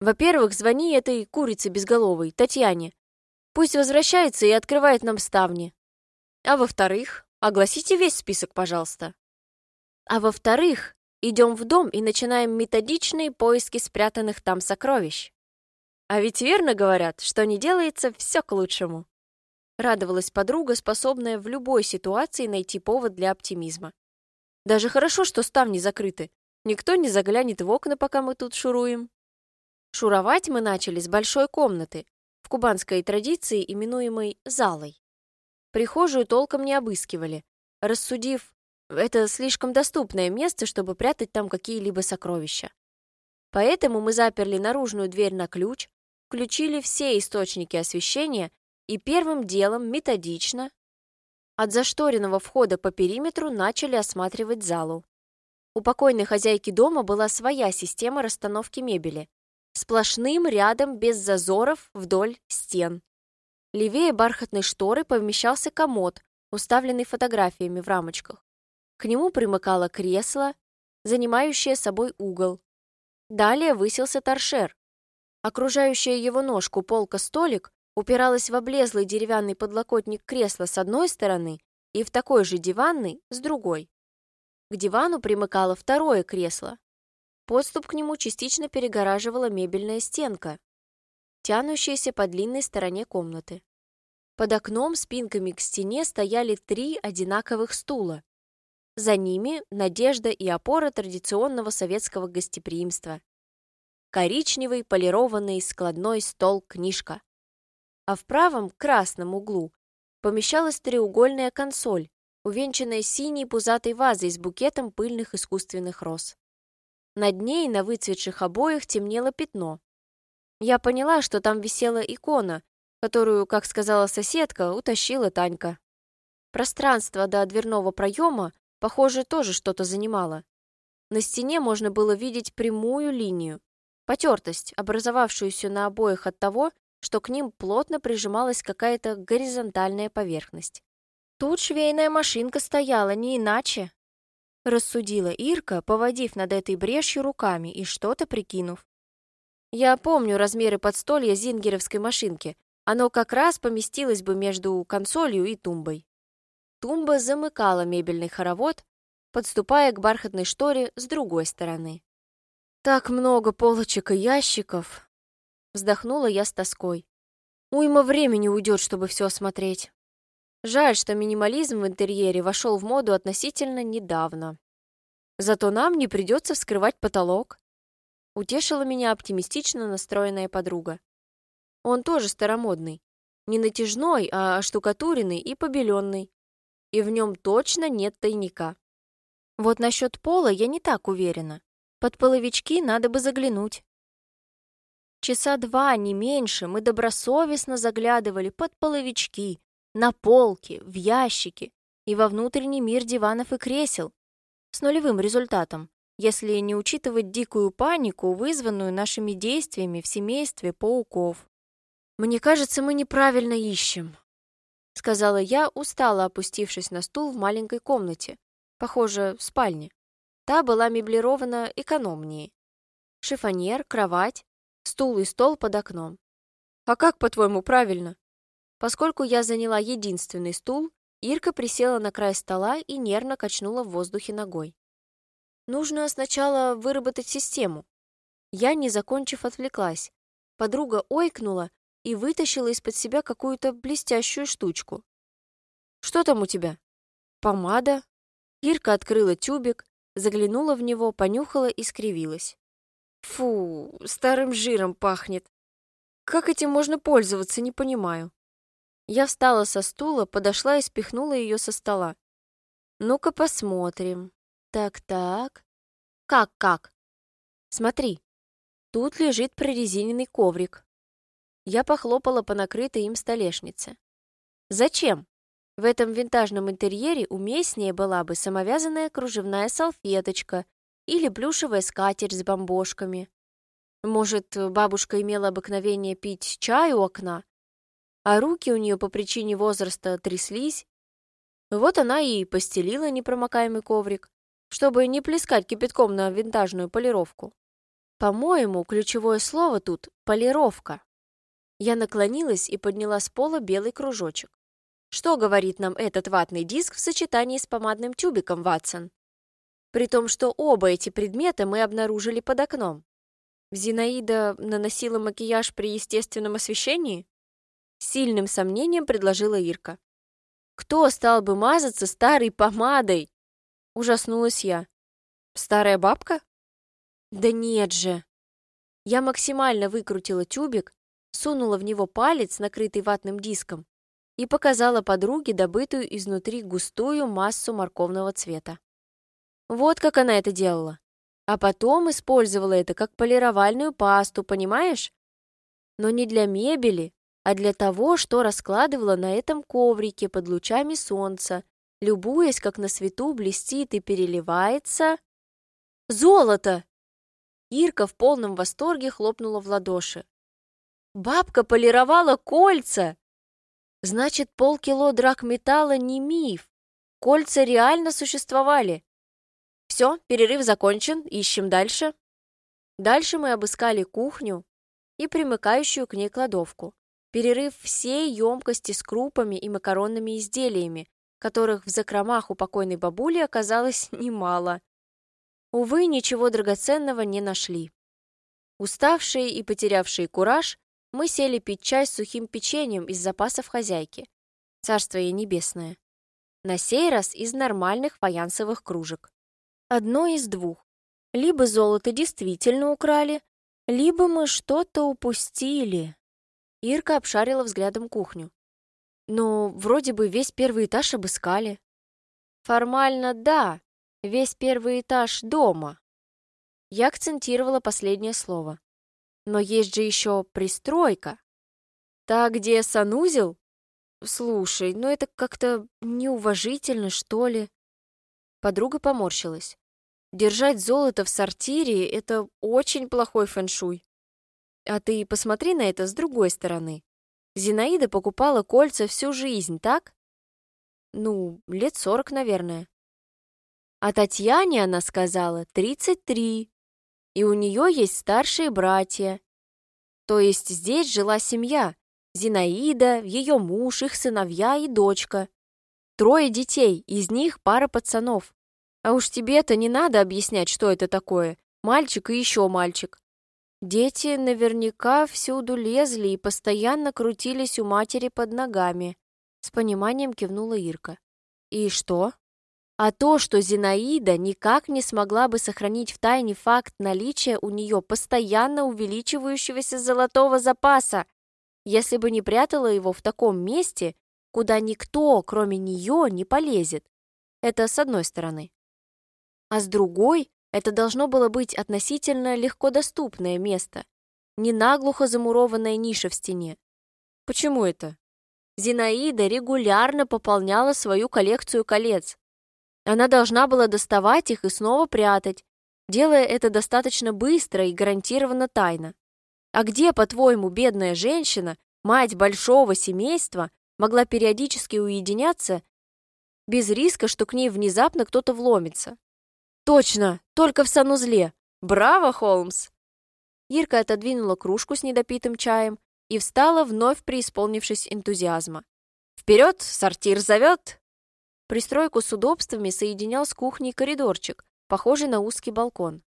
«Во-первых, звони этой курице безголовой, Татьяне. Пусть возвращается и открывает нам ставни. А во-вторых, огласите весь список, пожалуйста. А во-вторых, идем в дом и начинаем методичные поиски спрятанных там сокровищ. А ведь верно говорят, что не делается все к лучшему. Радовалась подруга, способная в любой ситуации найти повод для оптимизма. Даже хорошо, что ставни закрыты. Никто не заглянет в окна, пока мы тут шуруем. Шуровать мы начали с большой комнаты, в кубанской традиции, именуемой залой. Прихожую толком не обыскивали, рассудив, это слишком доступное место, чтобы прятать там какие-либо сокровища. Поэтому мы заперли наружную дверь на ключ, включили все источники освещения и первым делом методично, от зашторенного входа по периметру начали осматривать залу. У покойной хозяйки дома была своя система расстановки мебели. Сплошным рядом без зазоров вдоль стен. Левее бархатной шторы помещался комод, уставленный фотографиями в рамочках. К нему примыкало кресло, занимающее собой угол. Далее высился торшер. Окружающая его ножку полка-столик упиралась в облезлый деревянный подлокотник кресла с одной стороны и в такой же диванный с другой. К дивану примыкало второе кресло. Подступ к нему частично перегораживала мебельная стенка, тянущаяся по длинной стороне комнаты. Под окном спинками к стене стояли три одинаковых стула. За ними надежда и опора традиционного советского гостеприимства. Коричневый полированный складной стол-книжка. А в правом красном углу помещалась треугольная консоль, увенчанная синей пузатой вазой с букетом пыльных искусственных роз. Над ней на выцветших обоях темнело пятно. Я поняла, что там висела икона, которую, как сказала соседка, утащила Танька. Пространство до дверного проема, похоже, тоже что-то занимало. На стене можно было видеть прямую линию, потертость, образовавшуюся на обоях от того, что к ним плотно прижималась какая-то горизонтальная поверхность. Тут швейная машинка стояла, не иначе. Рассудила Ирка, поводив над этой брешью руками и что-то прикинув. Я помню размеры подстолья зингеровской машинки, оно как раз поместилось бы между консолью и тумбой. Тумба замыкала мебельный хоровод, подступая к бархатной шторе с другой стороны. «Так много полочек и ящиков!» Вздохнула я с тоской. Уйма времени уйдет, чтобы все осмотреть. Жаль, что минимализм в интерьере вошел в моду относительно недавно. Зато нам не придется вскрывать потолок. Утешила меня оптимистично настроенная подруга. Он тоже старомодный. Не натяжной, а штукатуренный и побеленный. И в нем точно нет тайника. Вот насчет пола я не так уверена. Под половички надо бы заглянуть. Часа два, не меньше, мы добросовестно заглядывали под половички, на полки, в ящики и во внутренний мир диванов и кресел. С нулевым результатом, если не учитывать дикую панику, вызванную нашими действиями в семействе пауков. «Мне кажется, мы неправильно ищем», — сказала я, устало опустившись на стул в маленькой комнате, похоже, в спальне. Та была меблирована экономнее. Шифонер, кровать, стул и стол под окном. «А как, по-твоему, правильно?» Поскольку я заняла единственный стул, Ирка присела на край стола и нервно качнула в воздухе ногой. «Нужно сначала выработать систему». Я, не закончив, отвлеклась. Подруга ойкнула и вытащила из-под себя какую-то блестящую штучку. «Что там у тебя?» «Помада». Ирка открыла тюбик, заглянула в него, понюхала и скривилась. «Фу, старым жиром пахнет. Как этим можно пользоваться, не понимаю». Я встала со стула, подошла и спихнула ее со стола. «Ну-ка посмотрим. Так-так. Как-как? Смотри, тут лежит прорезиненный коврик. Я похлопала по накрытой им столешнице. Зачем? В этом винтажном интерьере уместнее была бы самовязанная кружевная салфеточка или плюшевая скатерть с бомбошками. Может, бабушка имела обыкновение пить чай у окна, а руки у нее по причине возраста тряслись. Вот она и постелила непромокаемый коврик, чтобы не плескать кипятком на винтажную полировку. По-моему, ключевое слово тут — полировка. Я наклонилась и подняла с пола белый кружочек. Что говорит нам этот ватный диск в сочетании с помадным тюбиком, Ватсон? При том, что оба эти предмета мы обнаружили под окном. Зинаида наносила макияж при естественном освещении? Сильным сомнением предложила Ирка. Кто стал бы мазаться старой помадой? Ужаснулась я. Старая бабка? Да нет же. Я максимально выкрутила тюбик сунула в него палец, накрытый ватным диском, и показала подруге добытую изнутри густую массу морковного цвета. Вот как она это делала. А потом использовала это как полировальную пасту, понимаешь? Но не для мебели, а для того, что раскладывала на этом коврике под лучами солнца, любуясь, как на свету блестит и переливается... Золото! Ирка в полном восторге хлопнула в ладоши. Бабка полировала кольца. Значит, полкило драгметалла не миф. Кольца реально существовали. Все, перерыв закончен, ищем дальше. Дальше мы обыскали кухню и примыкающую к ней кладовку, перерыв все емкости с крупами и макаронными изделиями, которых в закромах у покойной бабули оказалось немало. Увы, ничего драгоценного не нашли. Уставшие и потерявшие кураж, мы сели пить чай с сухим печеньем из запасов хозяйки. Царство ей небесное. На сей раз из нормальных фаянсовых кружек. Одно из двух. Либо золото действительно украли, либо мы что-то упустили. Ирка обшарила взглядом кухню. Но вроде бы весь первый этаж обыскали. Формально да, весь первый этаж дома. Я акцентировала последнее слово. Но есть же еще пристройка. Та, где санузел? Слушай, ну это как-то неуважительно, что ли? Подруга поморщилась. Держать золото в сортире — это очень плохой фэншуй. А ты посмотри на это с другой стороны. Зинаида покупала кольца всю жизнь, так? Ну, лет сорок, наверное. А Татьяне она сказала тридцать три, и у нее есть старшие братья. То есть здесь жила семья. Зинаида, ее муж, их сыновья и дочка. Трое детей, из них пара пацанов. А уж тебе-то не надо объяснять, что это такое. Мальчик и еще мальчик. Дети наверняка всюду лезли и постоянно крутились у матери под ногами. С пониманием кивнула Ирка. И что? А то, что Зинаида никак не смогла бы сохранить в тайне факт наличия у нее постоянно увеличивающегося золотого запаса, если бы не прятала его в таком месте, куда никто, кроме нее, не полезет. Это с одной стороны. А с другой, это должно было быть относительно легко доступное место, не наглухо замурованная ниша в стене. Почему это? Зинаида регулярно пополняла свою коллекцию колец. Она должна была доставать их и снова прятать, делая это достаточно быстро и гарантированно тайно. А где, по-твоему, бедная женщина, мать большого семейства, могла периодически уединяться без риска, что к ней внезапно кто-то вломится? Точно, только в санузле. Браво, Холмс! Ирка отодвинула кружку с недопитым чаем и встала, вновь преисполнившись энтузиазма. «Вперед! Сортир зовет!» Пристройку с удобствами соединял с кухней коридорчик, похожий на узкий балкон.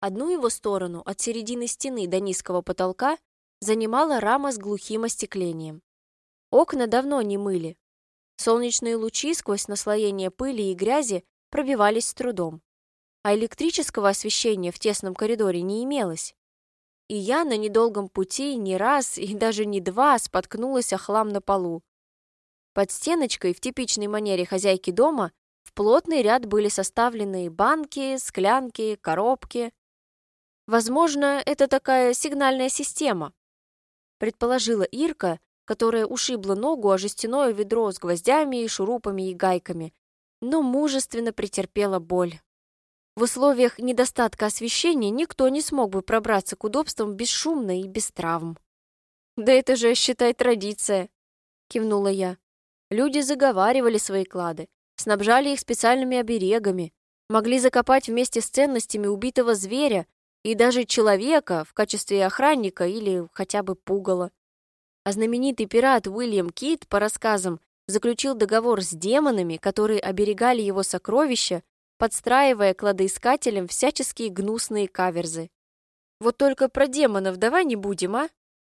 Одну его сторону, от середины стены до низкого потолка, занимала рама с глухим остеклением. Окна давно не мыли. Солнечные лучи сквозь наслоение пыли и грязи пробивались с трудом а электрического освещения в тесном коридоре не имелось. И я на недолгом пути не раз и даже не два споткнулась о хлам на полу. Под стеночкой в типичной манере хозяйки дома в плотный ряд были составлены банки, склянки, коробки. Возможно, это такая сигнальная система, предположила Ирка, которая ушибла ногу о жестяное ведро с гвоздями, шурупами и гайками, но мужественно претерпела боль. В условиях недостатка освещения никто не смог бы пробраться к удобствам бесшумно и без травм. «Да это же, считай, традиция», — кивнула я. Люди заговаривали свои клады, снабжали их специальными оберегами, могли закопать вместе с ценностями убитого зверя и даже человека в качестве охранника или хотя бы пугала. А знаменитый пират Уильям Кит, по рассказам, заключил договор с демонами, которые оберегали его сокровища подстраивая кладоискателям всяческие гнусные каверзы. Вот только про демонов давай не будем, а?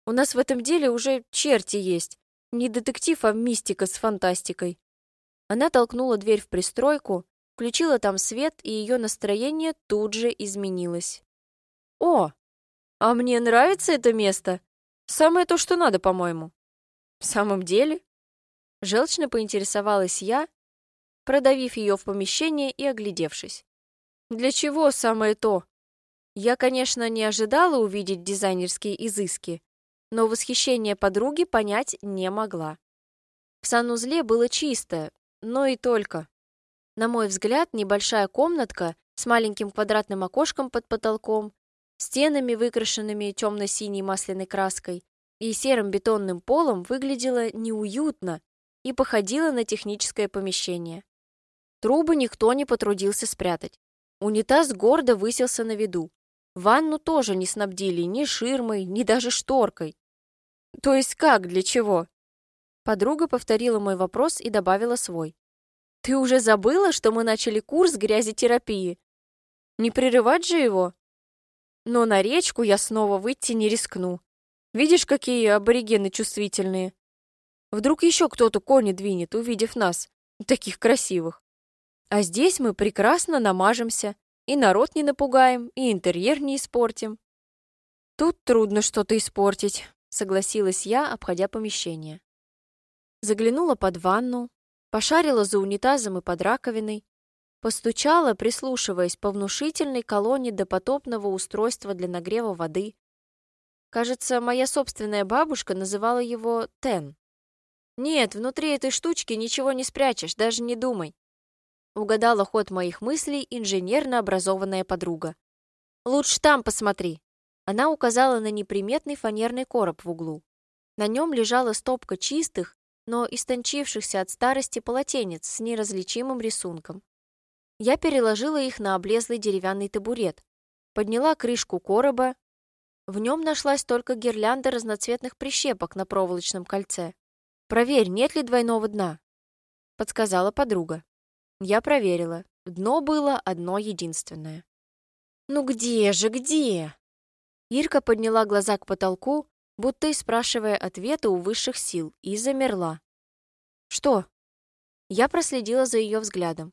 У нас в этом деле уже черти есть. Не детектив, а мистика с фантастикой. Она толкнула дверь в пристройку, включила там свет, и ее настроение тут же изменилось. «О, а мне нравится это место. Самое то, что надо, по-моему». «В самом деле?» Желчно поинтересовалась я, продавив ее в помещение и оглядевшись. Для чего самое то? Я, конечно, не ожидала увидеть дизайнерские изыски, но восхищение подруги понять не могла. В санузле было чисто, но и только. На мой взгляд, небольшая комнатка с маленьким квадратным окошком под потолком, стенами, выкрашенными темно-синей масляной краской, и серым бетонным полом выглядела неуютно и походила на техническое помещение. Трубы никто не потрудился спрятать. Унитаз гордо высился на виду. Ванну тоже не снабдили ни ширмой, ни даже шторкой. То есть как, для чего? Подруга повторила мой вопрос и добавила свой. Ты уже забыла, что мы начали курс грязетерапии? Не прерывать же его? Но на речку я снова выйти не рискну. Видишь, какие аборигены чувствительные? Вдруг еще кто-то кони двинет, увидев нас, таких красивых. А здесь мы прекрасно намажемся, и народ не напугаем, и интерьер не испортим. Тут трудно что-то испортить, согласилась я, обходя помещение. Заглянула под ванну, пошарила за унитазом и под раковиной, постучала, прислушиваясь по внушительной колонне допотопного устройства для нагрева воды, Кажется, моя собственная бабушка называла его Тен. Нет, внутри этой штучки ничего не спрячешь, даже не думай. Угадала ход моих мыслей инженерно образованная подруга. Лучше там посмотри. Она указала на неприметный фанерный короб в углу. На нем лежала стопка чистых, но истончившихся от старости полотенец с неразличимым рисунком. Я переложила их на облезлый деревянный табурет, подняла крышку короба в нем нашлась только гирлянда разноцветных прищепок на проволочном кольце. «Проверь, нет ли двойного дна», — подсказала подруга. Я проверила. Дно было одно единственное. «Ну где же, где?» Ирка подняла глаза к потолку, будто и спрашивая ответа у высших сил, и замерла. «Что?» Я проследила за ее взглядом.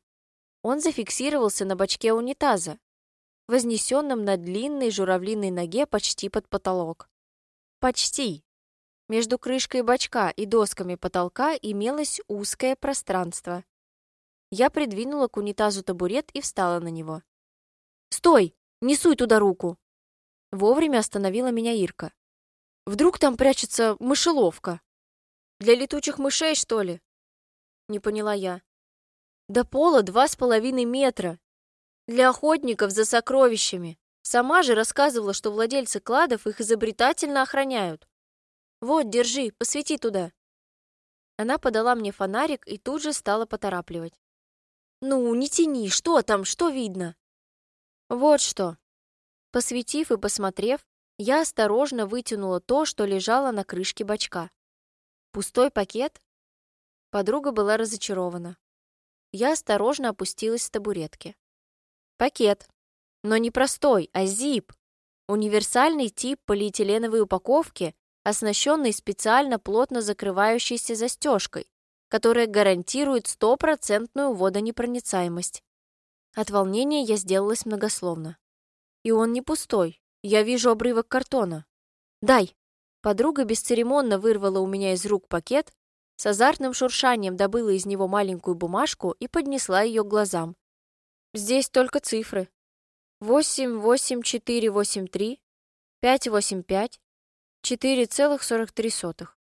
Он зафиксировался на бачке унитаза, вознесенном на длинной журавлиной ноге почти под потолок. Почти. Между крышкой бачка и досками потолка имелось узкое пространство. Я придвинула к унитазу табурет и встала на него. «Стой! Не суй туда руку!» Вовремя остановила меня Ирка. «Вдруг там прячется мышеловка? Для летучих мышей, что ли?» Не поняла я. «До пола два с половиной метра, для охотников за сокровищами. Сама же рассказывала, что владельцы кладов их изобретательно охраняют. Вот, держи, посвети туда. Она подала мне фонарик и тут же стала поторапливать. Ну, не тяни, что там, что видно? Вот что. Посветив и посмотрев, я осторожно вытянула то, что лежало на крышке бачка. Пустой пакет? Подруга была разочарована. Я осторожно опустилась с табуретки. Пакет. Но не простой, а зип. Универсальный тип полиэтиленовой упаковки, оснащенный специально плотно закрывающейся застежкой, которая гарантирует стопроцентную водонепроницаемость. От волнения я сделалась многословно. И он не пустой. Я вижу обрывок картона. «Дай!» Подруга бесцеремонно вырвала у меня из рук пакет, с азартным шуршанием добыла из него маленькую бумажку и поднесла ее к глазам. Здесь только цифры. 88483, 585, 4,43.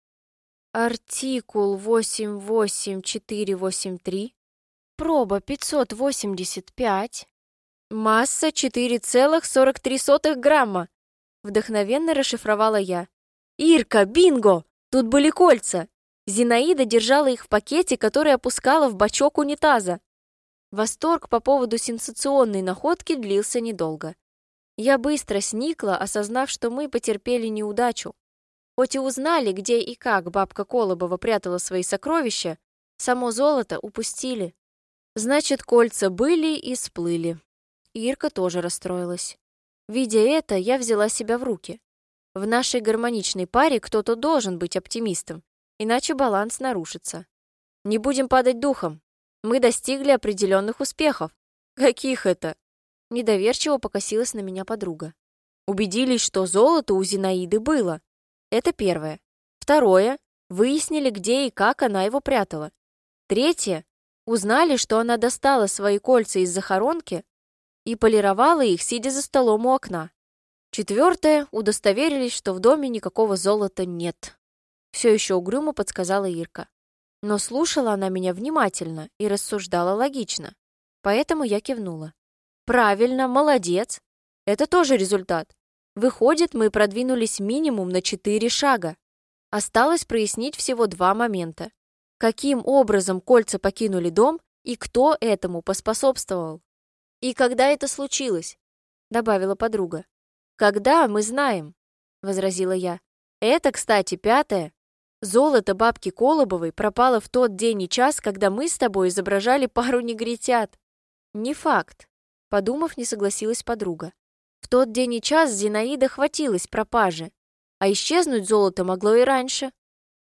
Артикул 88483, проба 585, масса 4,43 грамма. Вдохновенно расшифровала я. «Ирка, бинго! Тут были кольца!» Зинаида держала их в пакете, который опускала в бачок унитаза. Восторг по поводу сенсационной находки длился недолго. Я быстро сникла, осознав, что мы потерпели неудачу. Хоть и узнали, где и как бабка Колобова прятала свои сокровища, само золото упустили. Значит, кольца были и сплыли. Ирка тоже расстроилась. Видя это, я взяла себя в руки. В нашей гармоничной паре кто-то должен быть оптимистом, иначе баланс нарушится. Не будем падать духом, мы достигли определенных успехов. Каких это? Недоверчиво покосилась на меня подруга. Убедились, что золото у Зинаиды было. Это первое. Второе. Выяснили, где и как она его прятала. Третье. Узнали, что она достала свои кольца из захоронки и полировала их, сидя за столом у окна. Четвертое. Удостоверились, что в доме никакого золота нет. Все еще угрюмо подсказала Ирка. Но слушала она меня внимательно и рассуждала логично. Поэтому я кивнула. «Правильно, молодец. Это тоже результат. Выходит, мы продвинулись минимум на четыре шага. Осталось прояснить всего два момента. Каким образом кольца покинули дом и кто этому поспособствовал? И когда это случилось?» Добавила подруга. «Когда, мы знаем», — возразила я. «Это, кстати, пятое, Золото бабки Колобовой пропало в тот день и час, когда мы с тобой изображали пару негритят. Не факт. Подумав, не согласилась подруга. В тот день и час Зинаида хватилась пропажи. А исчезнуть золото могло и раньше.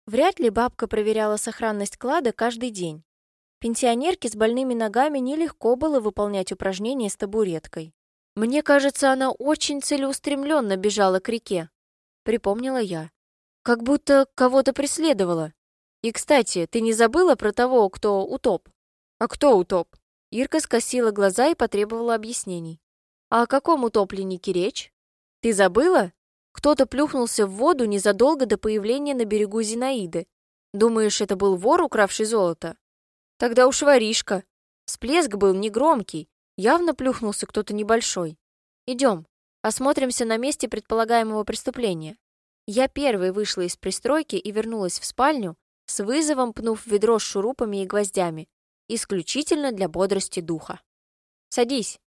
Вряд ли бабка проверяла сохранность клада каждый день. Пенсионерке с больными ногами нелегко было выполнять упражнения с табуреткой. «Мне кажется, она очень целеустремленно бежала к реке», — припомнила я. «Как будто кого-то преследовала. И, кстати, ты не забыла про того, кто утоп?» «А кто утоп?» Ирка скосила глаза и потребовала объяснений. «А о каком утопленнике речь? Ты забыла? Кто-то плюхнулся в воду незадолго до появления на берегу Зинаиды. Думаешь, это был вор, укравший золото? Тогда уж воришка. Всплеск был негромкий, явно плюхнулся кто-то небольшой. Идем, осмотримся на месте предполагаемого преступления. Я первой вышла из пристройки и вернулась в спальню, с вызовом пнув ведро с шурупами и гвоздями, исключительно для бодрости духа. «Садись».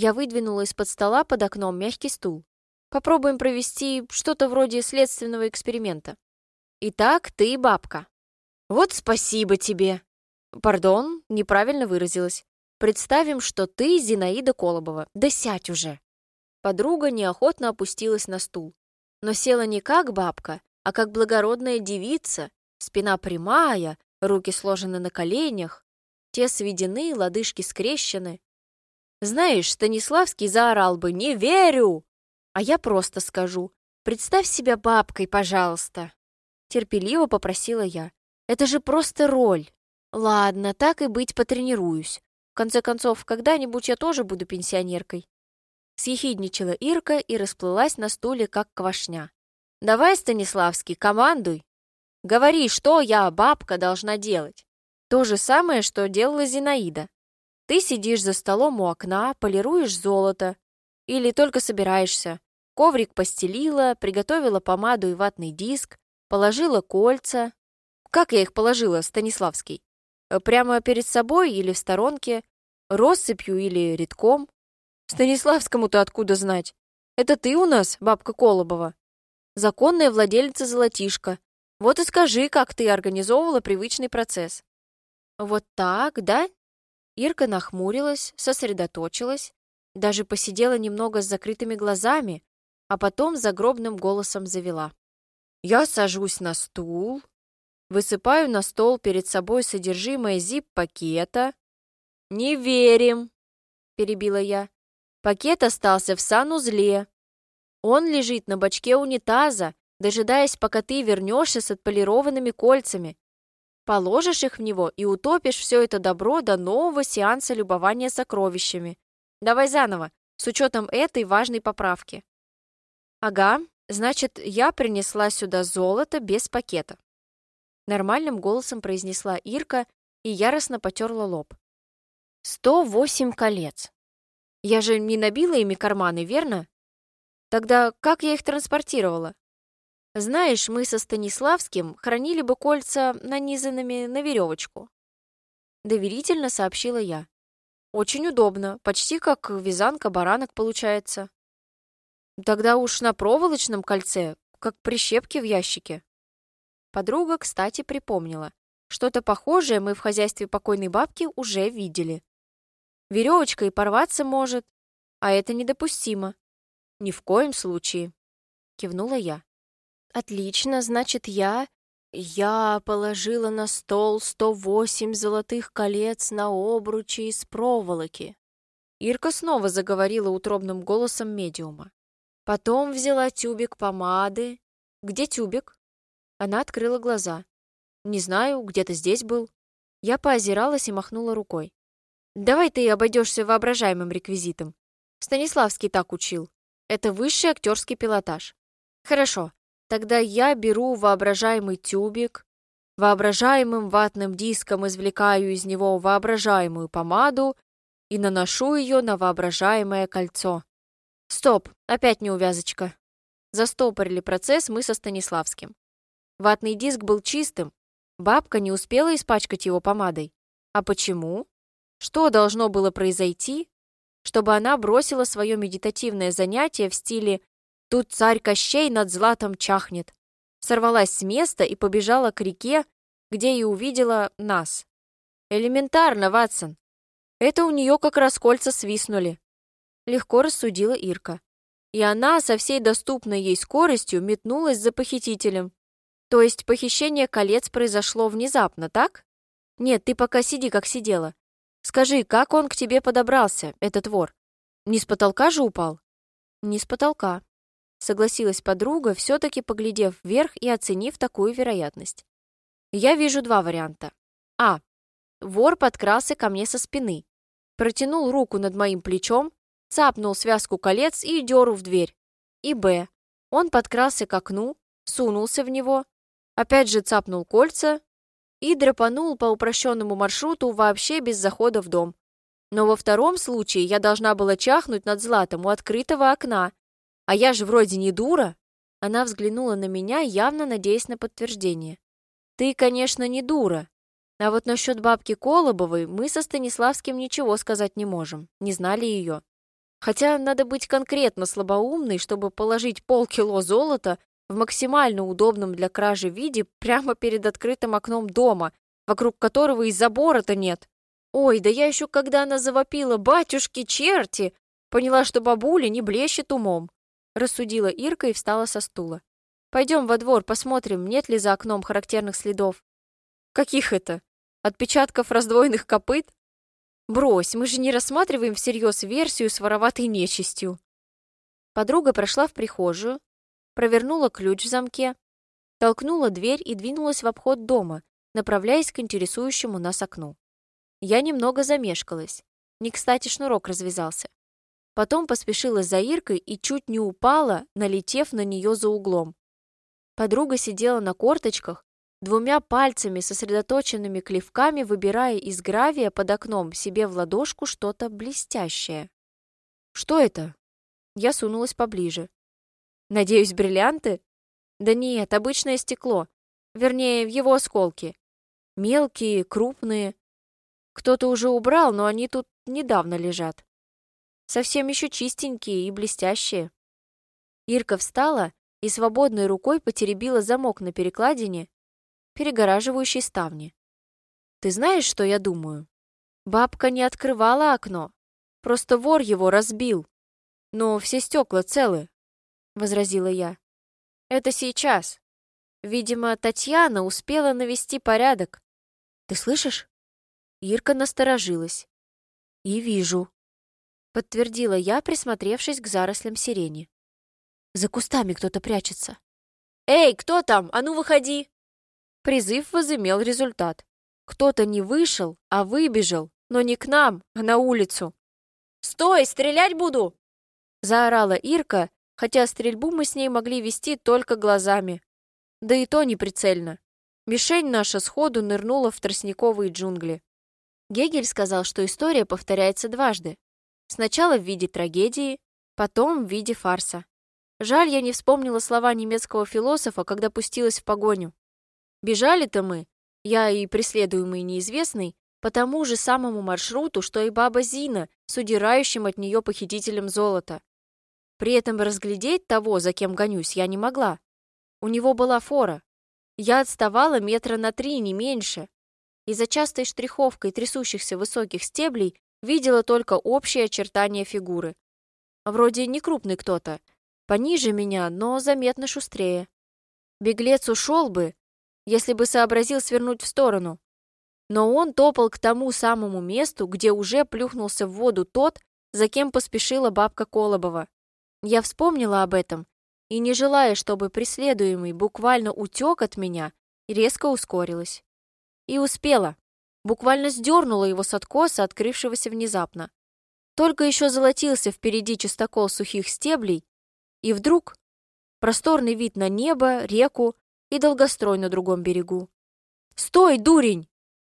Я выдвинула из-под стола под окном мягкий стул. Попробуем провести что-то вроде следственного эксперимента. Итак, ты бабка. Вот спасибо тебе. Пардон, неправильно выразилась. Представим, что ты Зинаида Колобова. Да сядь уже. Подруга неохотно опустилась на стул. Но села не как бабка, а как благородная девица. Спина прямая, руки сложены на коленях. Те сведены, лодыжки скрещены. Знаешь, Станиславский заорал бы «Не верю!» А я просто скажу «Представь себя бабкой, пожалуйста!» Терпеливо попросила я. «Это же просто роль!» Ладно, так и быть, потренируюсь. В конце концов, когда-нибудь я тоже буду пенсионеркой. Съехидничала Ирка и расплылась на стуле, как квашня. Давай, Станиславский, командуй. Говори, что я, бабка, должна делать. То же самое, что делала Зинаида. Ты сидишь за столом у окна, полируешь золото. Или только собираешься. Коврик постелила, приготовила помаду и ватный диск, положила кольца. Как я их положила, Станиславский? Э, прямо перед собой или в сторонке, россыпью или редком. Станиславскому-то откуда знать? Это ты у нас, бабка Колобова. Законная владелица золотишка. Вот и скажи, как ты организовывала привычный процесс. Вот так, да? Ирка нахмурилась, сосредоточилась, даже посидела немного с закрытыми глазами, а потом загробным голосом завела. Я сажусь на стул, Высыпаю на стол перед собой содержимое зип-пакета. «Не верим!» – перебила я. Пакет остался в санузле. Он лежит на бачке унитаза, дожидаясь, пока ты вернешься с отполированными кольцами. Положишь их в него и утопишь все это добро до нового сеанса любования сокровищами. Давай заново, с учетом этой важной поправки. Ага, значит, я принесла сюда золото без пакета. Нормальным голосом произнесла Ирка и яростно потерла лоб. «Сто восемь колец. Я же не набила ими карманы, верно? Тогда как я их транспортировала? Знаешь, мы со Станиславским хранили бы кольца нанизанными на веревочку. Доверительно сообщила я. Очень удобно, почти как вязанка баранок получается. Тогда уж на проволочном кольце, как прищепки в ящике. Подруга, кстати, припомнила. Что-то похожее мы в хозяйстве покойной бабки уже видели. Веревочка и порваться может, а это недопустимо. Ни в коем случае. Кивнула я. Отлично, значит, я... Я положила на стол 108 золотых колец на обручи из проволоки. Ирка снова заговорила утробным голосом медиума. Потом взяла тюбик помады. Где тюбик? Она открыла глаза. «Не знаю, где-то здесь был». Я поозиралась и махнула рукой. «Давай ты обойдешься воображаемым реквизитом. Станиславский так учил. Это высший актерский пилотаж. Хорошо, тогда я беру воображаемый тюбик, воображаемым ватным диском извлекаю из него воображаемую помаду и наношу ее на воображаемое кольцо. Стоп, опять неувязочка. Застопорили процесс мы со Станиславским. Ватный диск был чистым. Бабка не успела испачкать его помадой. А почему? Что должно было произойти, чтобы она бросила свое медитативное занятие в стиле «Тут царь Кощей над златом чахнет», сорвалась с места и побежала к реке, где и увидела нас. Элементарно, Ватсон. Это у нее как раз кольца свистнули. Легко рассудила Ирка. и она со всей доступной ей скоростью метнулась за похитителем. То есть похищение колец произошло внезапно, так? Нет, ты пока сиди, как сидела. Скажи, как он к тебе подобрался, этот вор? Не с потолка же упал? Не с потолка, согласилась подруга, все-таки поглядев вверх и оценив такую вероятность. Я вижу два варианта. А. Вор подкрался ко мне со спины, протянул руку над моим плечом, цапнул связку колец и дёру в дверь. И Б. Он подкрался к окну, сунулся в него, опять же цапнул кольца и драпанул по упрощенному маршруту вообще без захода в дом. Но во втором случае я должна была чахнуть над златом у открытого окна. А я же вроде не дура. Она взглянула на меня, явно надеясь на подтверждение. Ты, конечно, не дура. А вот насчет бабки Колобовой мы со Станиславским ничего сказать не можем. Не знали ее. Хотя надо быть конкретно слабоумной, чтобы положить полкило золота в максимально удобном для кражи виде прямо перед открытым окном дома, вокруг которого и забора-то нет. Ой, да я еще когда она завопила «Батюшки, черти!» поняла, что бабуля не блещет умом. Рассудила Ирка и встала со стула. Пойдем во двор, посмотрим, нет ли за окном характерных следов. Каких это? Отпечатков раздвоенных копыт? Брось, мы же не рассматриваем всерьез версию с вороватой нечистью. Подруга прошла в прихожую, провернула ключ в замке, толкнула дверь и двинулась в обход дома, направляясь к интересующему нас окну. Я немного замешкалась. Не кстати шнурок развязался. Потом поспешила за Иркой и чуть не упала, налетев на нее за углом. Подруга сидела на корточках, двумя пальцами, сосредоточенными клевками, выбирая из гравия под окном себе в ладошку что-то блестящее. «Что это?» Я сунулась поближе. Надеюсь, бриллианты? Да нет, обычное стекло. Вернее, его осколки. Мелкие, крупные. Кто-то уже убрал, но они тут недавно лежат. Совсем еще чистенькие и блестящие. Ирка встала и свободной рукой потеребила замок на перекладине, перегораживающей ставни. «Ты знаешь, что я думаю? Бабка не открывала окно, просто вор его разбил. Но все стекла целы, возразила я. Это сейчас. Видимо, Татьяна успела навести порядок. Ты слышишь? Ирка насторожилась. И вижу, подтвердила я, присмотревшись к зарослям сирени. За кустами кто-то прячется. Эй, кто там? А ну выходи! Призыв возымел результат. Кто-то не вышел, а выбежал, но не к нам, а на улицу. «Стой, стрелять буду!» Заорала Ирка хотя стрельбу мы с ней могли вести только глазами. Да и то неприцельно. Мишень наша сходу нырнула в тростниковые джунгли. Гегель сказал, что история повторяется дважды. Сначала в виде трагедии, потом в виде фарса. Жаль, я не вспомнила слова немецкого философа, когда пустилась в погоню. Бежали-то мы, я и преследуемый неизвестный, по тому же самому маршруту, что и баба Зина с удирающим от нее похитителем золота. При этом разглядеть того, за кем гонюсь, я не могла. У него была фора. Я отставала метра на три, не меньше. И за частой штриховкой трясущихся высоких стеблей видела только общие очертания фигуры. Вроде не крупный кто-то, пониже меня, но заметно шустрее. Беглец ушел бы, если бы сообразил свернуть в сторону. Но он топал к тому самому месту, где уже плюхнулся в воду тот, за кем поспешила бабка Колобова. Я вспомнила об этом и, не желая, чтобы преследуемый буквально утек от меня, резко ускорилась. И успела. Буквально сдернула его с откоса, открывшегося внезапно. Только еще золотился впереди чистокол сухих стеблей, и вдруг просторный вид на небо, реку и долгострой на другом берегу. «Стой, дурень!»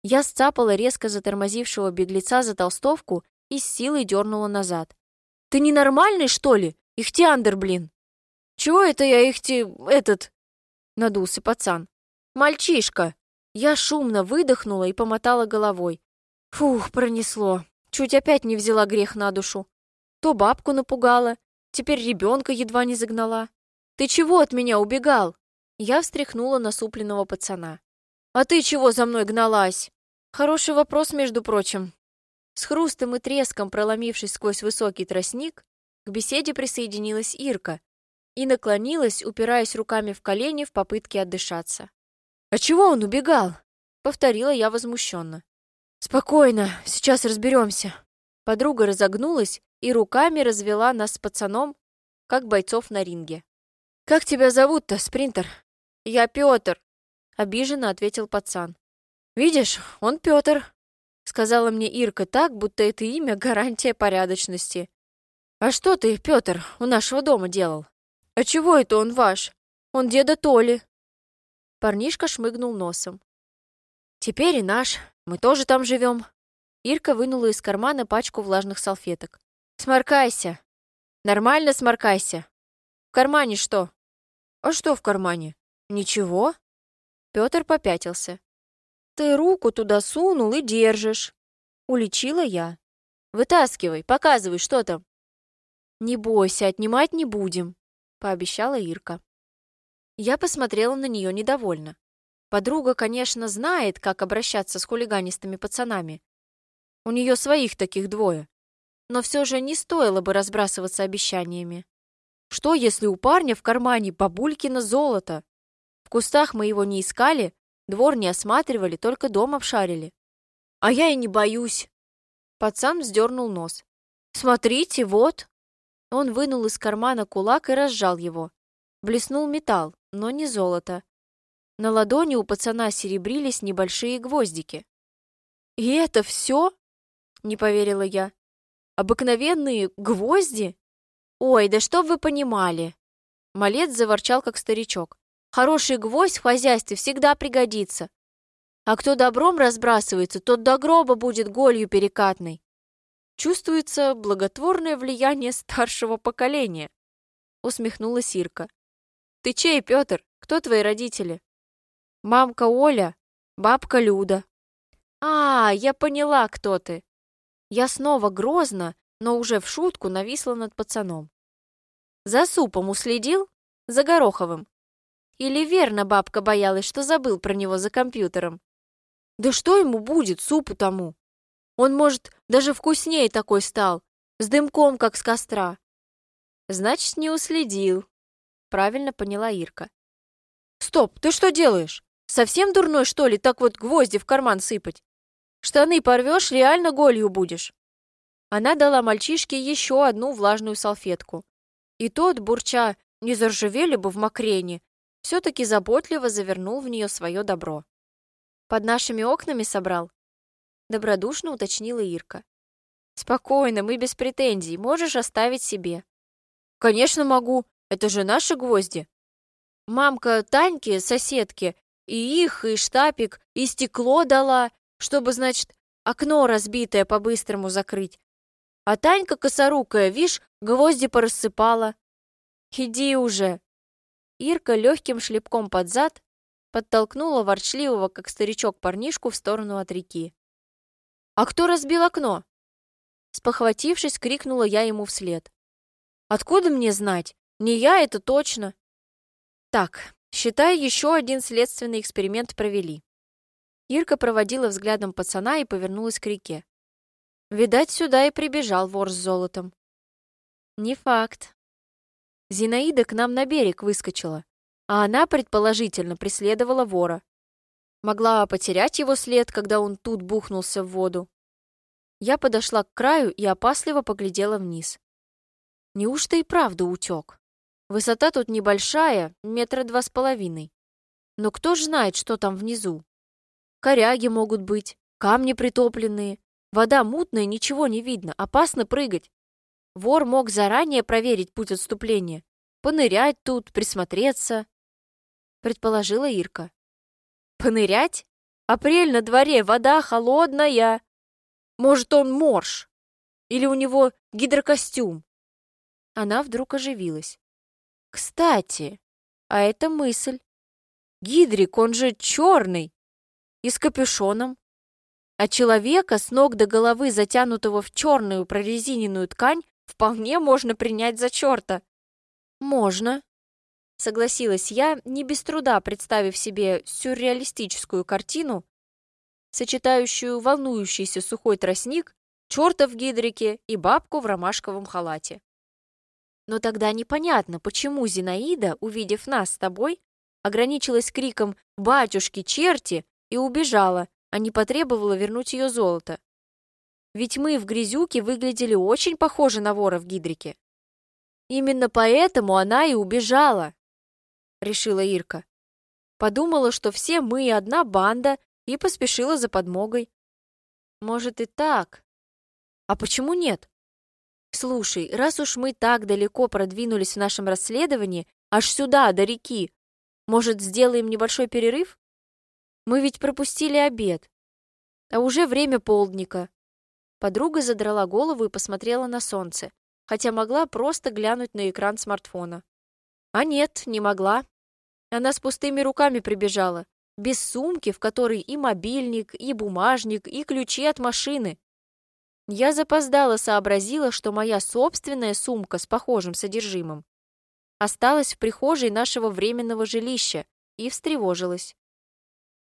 Я сцапала резко затормозившего беглеца за толстовку и с силой дернула назад. «Ты ненормальный, что ли? Ихтиандр, блин!» «Чего это я ихти... этот...» Надулся пацан. «Мальчишка!» Я шумно выдохнула и помотала головой. Фух, пронесло. Чуть опять не взяла грех на душу. То бабку напугала, теперь ребенка едва не загнала. «Ты чего от меня убегал?» Я встряхнула насупленного пацана. «А ты чего за мной гналась?» Хороший вопрос, между прочим. С хрустом и треском проломившись сквозь высокий тростник, К беседе присоединилась Ирка и наклонилась, упираясь руками в колени в попытке отдышаться. «А чего он убегал?» — повторила я возмущенно. «Спокойно, сейчас разберемся». Подруга разогнулась и руками развела нас с пацаном, как бойцов на ринге. «Как тебя зовут-то, спринтер?» «Я Пётр», — обиженно ответил пацан. «Видишь, он Пётр», — сказала мне Ирка так, будто это имя — гарантия порядочности. «А что ты, Пётр, у нашего дома делал?» «А чего это он ваш? Он деда Толи». Парнишка шмыгнул носом. «Теперь и наш. Мы тоже там живем». Ирка вынула из кармана пачку влажных салфеток. «Сморкайся. Нормально сморкайся. В кармане что?» «А что в кармане?» «Ничего». Пётр попятился. «Ты руку туда сунул и держишь». Уличила я. «Вытаскивай, показывай, что там». «Не бойся, отнимать не будем», — пообещала Ирка. Я посмотрела на нее недовольно. Подруга, конечно, знает, как обращаться с хулиганистыми пацанами. У нее своих таких двое. Но все же не стоило бы разбрасываться обещаниями. Что, если у парня в кармане бабулькино золото? В кустах мы его не искали, двор не осматривали, только дом обшарили. А я и не боюсь. Пацан вздернул нос. Смотрите, вот. Он вынул из кармана кулак и разжал его. Блеснул металл, но не золото. На ладони у пацана серебрились небольшие гвоздики. «И это все?» — не поверила я. «Обыкновенные гвозди? Ой, да что вы понимали!» Малец заворчал, как старичок. «Хороший гвоздь в хозяйстве всегда пригодится. А кто добром разбрасывается, тот до гроба будет голью перекатной. Чувствуется благотворное влияние старшего поколения», — усмехнулась Ирка. Ты чей, Петр? Кто твои родители? Мамка Оля, бабка Люда. А, я поняла, кто ты. Я снова грозно, но уже в шутку нависла над пацаном. За супом уследил? За Гороховым? Или верно бабка боялась, что забыл про него за компьютером? Да что ему будет, супу тому? Он, может, даже вкуснее такой стал, с дымком, как с костра. Значит, не уследил, Правильно поняла Ирка. «Стоп, ты что делаешь? Совсем дурной, что ли, так вот гвозди в карман сыпать? Штаны порвешь, реально голью будешь». Она дала мальчишке еще одну влажную салфетку. И тот, бурча, не заржавели бы в мокрене, все-таки заботливо завернул в нее свое добро. «Под нашими окнами собрал?» Добродушно уточнила Ирка. «Спокойно, мы без претензий, можешь оставить себе». «Конечно могу. Это же наши гвозди. Мамка Таньке, соседке, и их, и штапик, и стекло дала, чтобы, значит, окно разбитое по-быстрому закрыть. А Танька косорукая, вишь, гвозди порассыпала. Иди уже. Ирка легким шлепком под зад подтолкнула ворчливого, как старичок, парнишку в сторону от реки. «А кто разбил окно?» Спохватившись, крикнула я ему вслед. «Откуда мне знать? Не я, это точно. Так, считай, еще один следственный эксперимент провели. Ирка проводила взглядом пацана и повернулась к реке. Видать, сюда и прибежал вор с золотом. Не факт. Зинаида к нам на берег выскочила, а она, предположительно, преследовала вора. Могла потерять его след, когда он тут бухнулся в воду. Я подошла к краю и опасливо поглядела вниз. Неужто и правда утек? Высота тут небольшая, метра два с половиной. Но кто ж знает, что там внизу? Коряги могут быть, камни притопленные. Вода мутная, ничего не видно, опасно прыгать. Вор мог заранее проверить путь отступления, понырять тут, присмотреться, предположила Ирка. Понырять? Апрель на дворе, вода холодная. Может, он морж? Или у него гидрокостюм? Она вдруг оживилась. Кстати, а это мысль. Гидрик, он же черный и с капюшоном. А человека с ног до головы, затянутого в черную прорезиненную ткань, вполне можно принять за черта. Можно, согласилась я, не без труда представив себе сюрреалистическую картину, сочетающую волнующийся сухой тростник, черта в гидрике и бабку в ромашковом халате. Но тогда непонятно, почему Зинаида, увидев нас с тобой, ограничилась криком «Батюшки, черти!» и убежала, а не потребовала вернуть ее золото. Ведь мы в грязюке выглядели очень похожи на вора в гидрике. Именно поэтому она и убежала, решила Ирка. Подумала, что все мы одна банда, и поспешила за подмогой. Может и так. А почему нет? Слушай, раз уж мы так далеко продвинулись в нашем расследовании, аж сюда, до реки, может, сделаем небольшой перерыв? Мы ведь пропустили обед. А уже время полдника. Подруга задрала голову и посмотрела на солнце, хотя могла просто глянуть на экран смартфона. А нет, не могла. Она с пустыми руками прибежала, без сумки, в которой и мобильник, и бумажник, и ключи от машины. Я запоздала сообразила, что моя собственная сумка с похожим содержимым осталась в прихожей нашего временного жилища и встревожилась.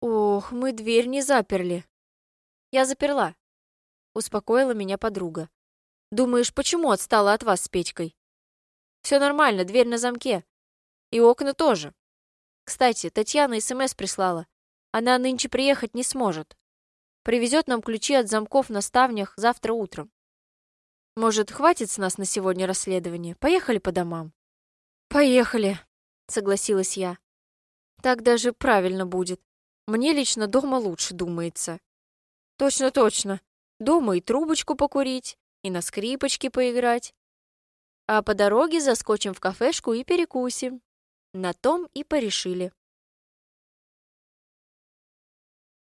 «Ох, мы дверь не заперли». «Я заперла», успокоила меня подруга. Думаешь, почему отстала от вас с Петькой? Все нормально, дверь на замке. И окна тоже. Кстати, Татьяна СМС прислала. Она нынче приехать не сможет. Привезет нам ключи от замков на ставнях завтра утром. Может, хватит с нас на сегодня расследование? Поехали по домам. Поехали, согласилась я. Так даже правильно будет. Мне лично дома лучше думается. Точно, точно. Дома и трубочку покурить, и на скрипочке поиграть. А по дороге заскочим в кафешку и перекусим. На том и порешили.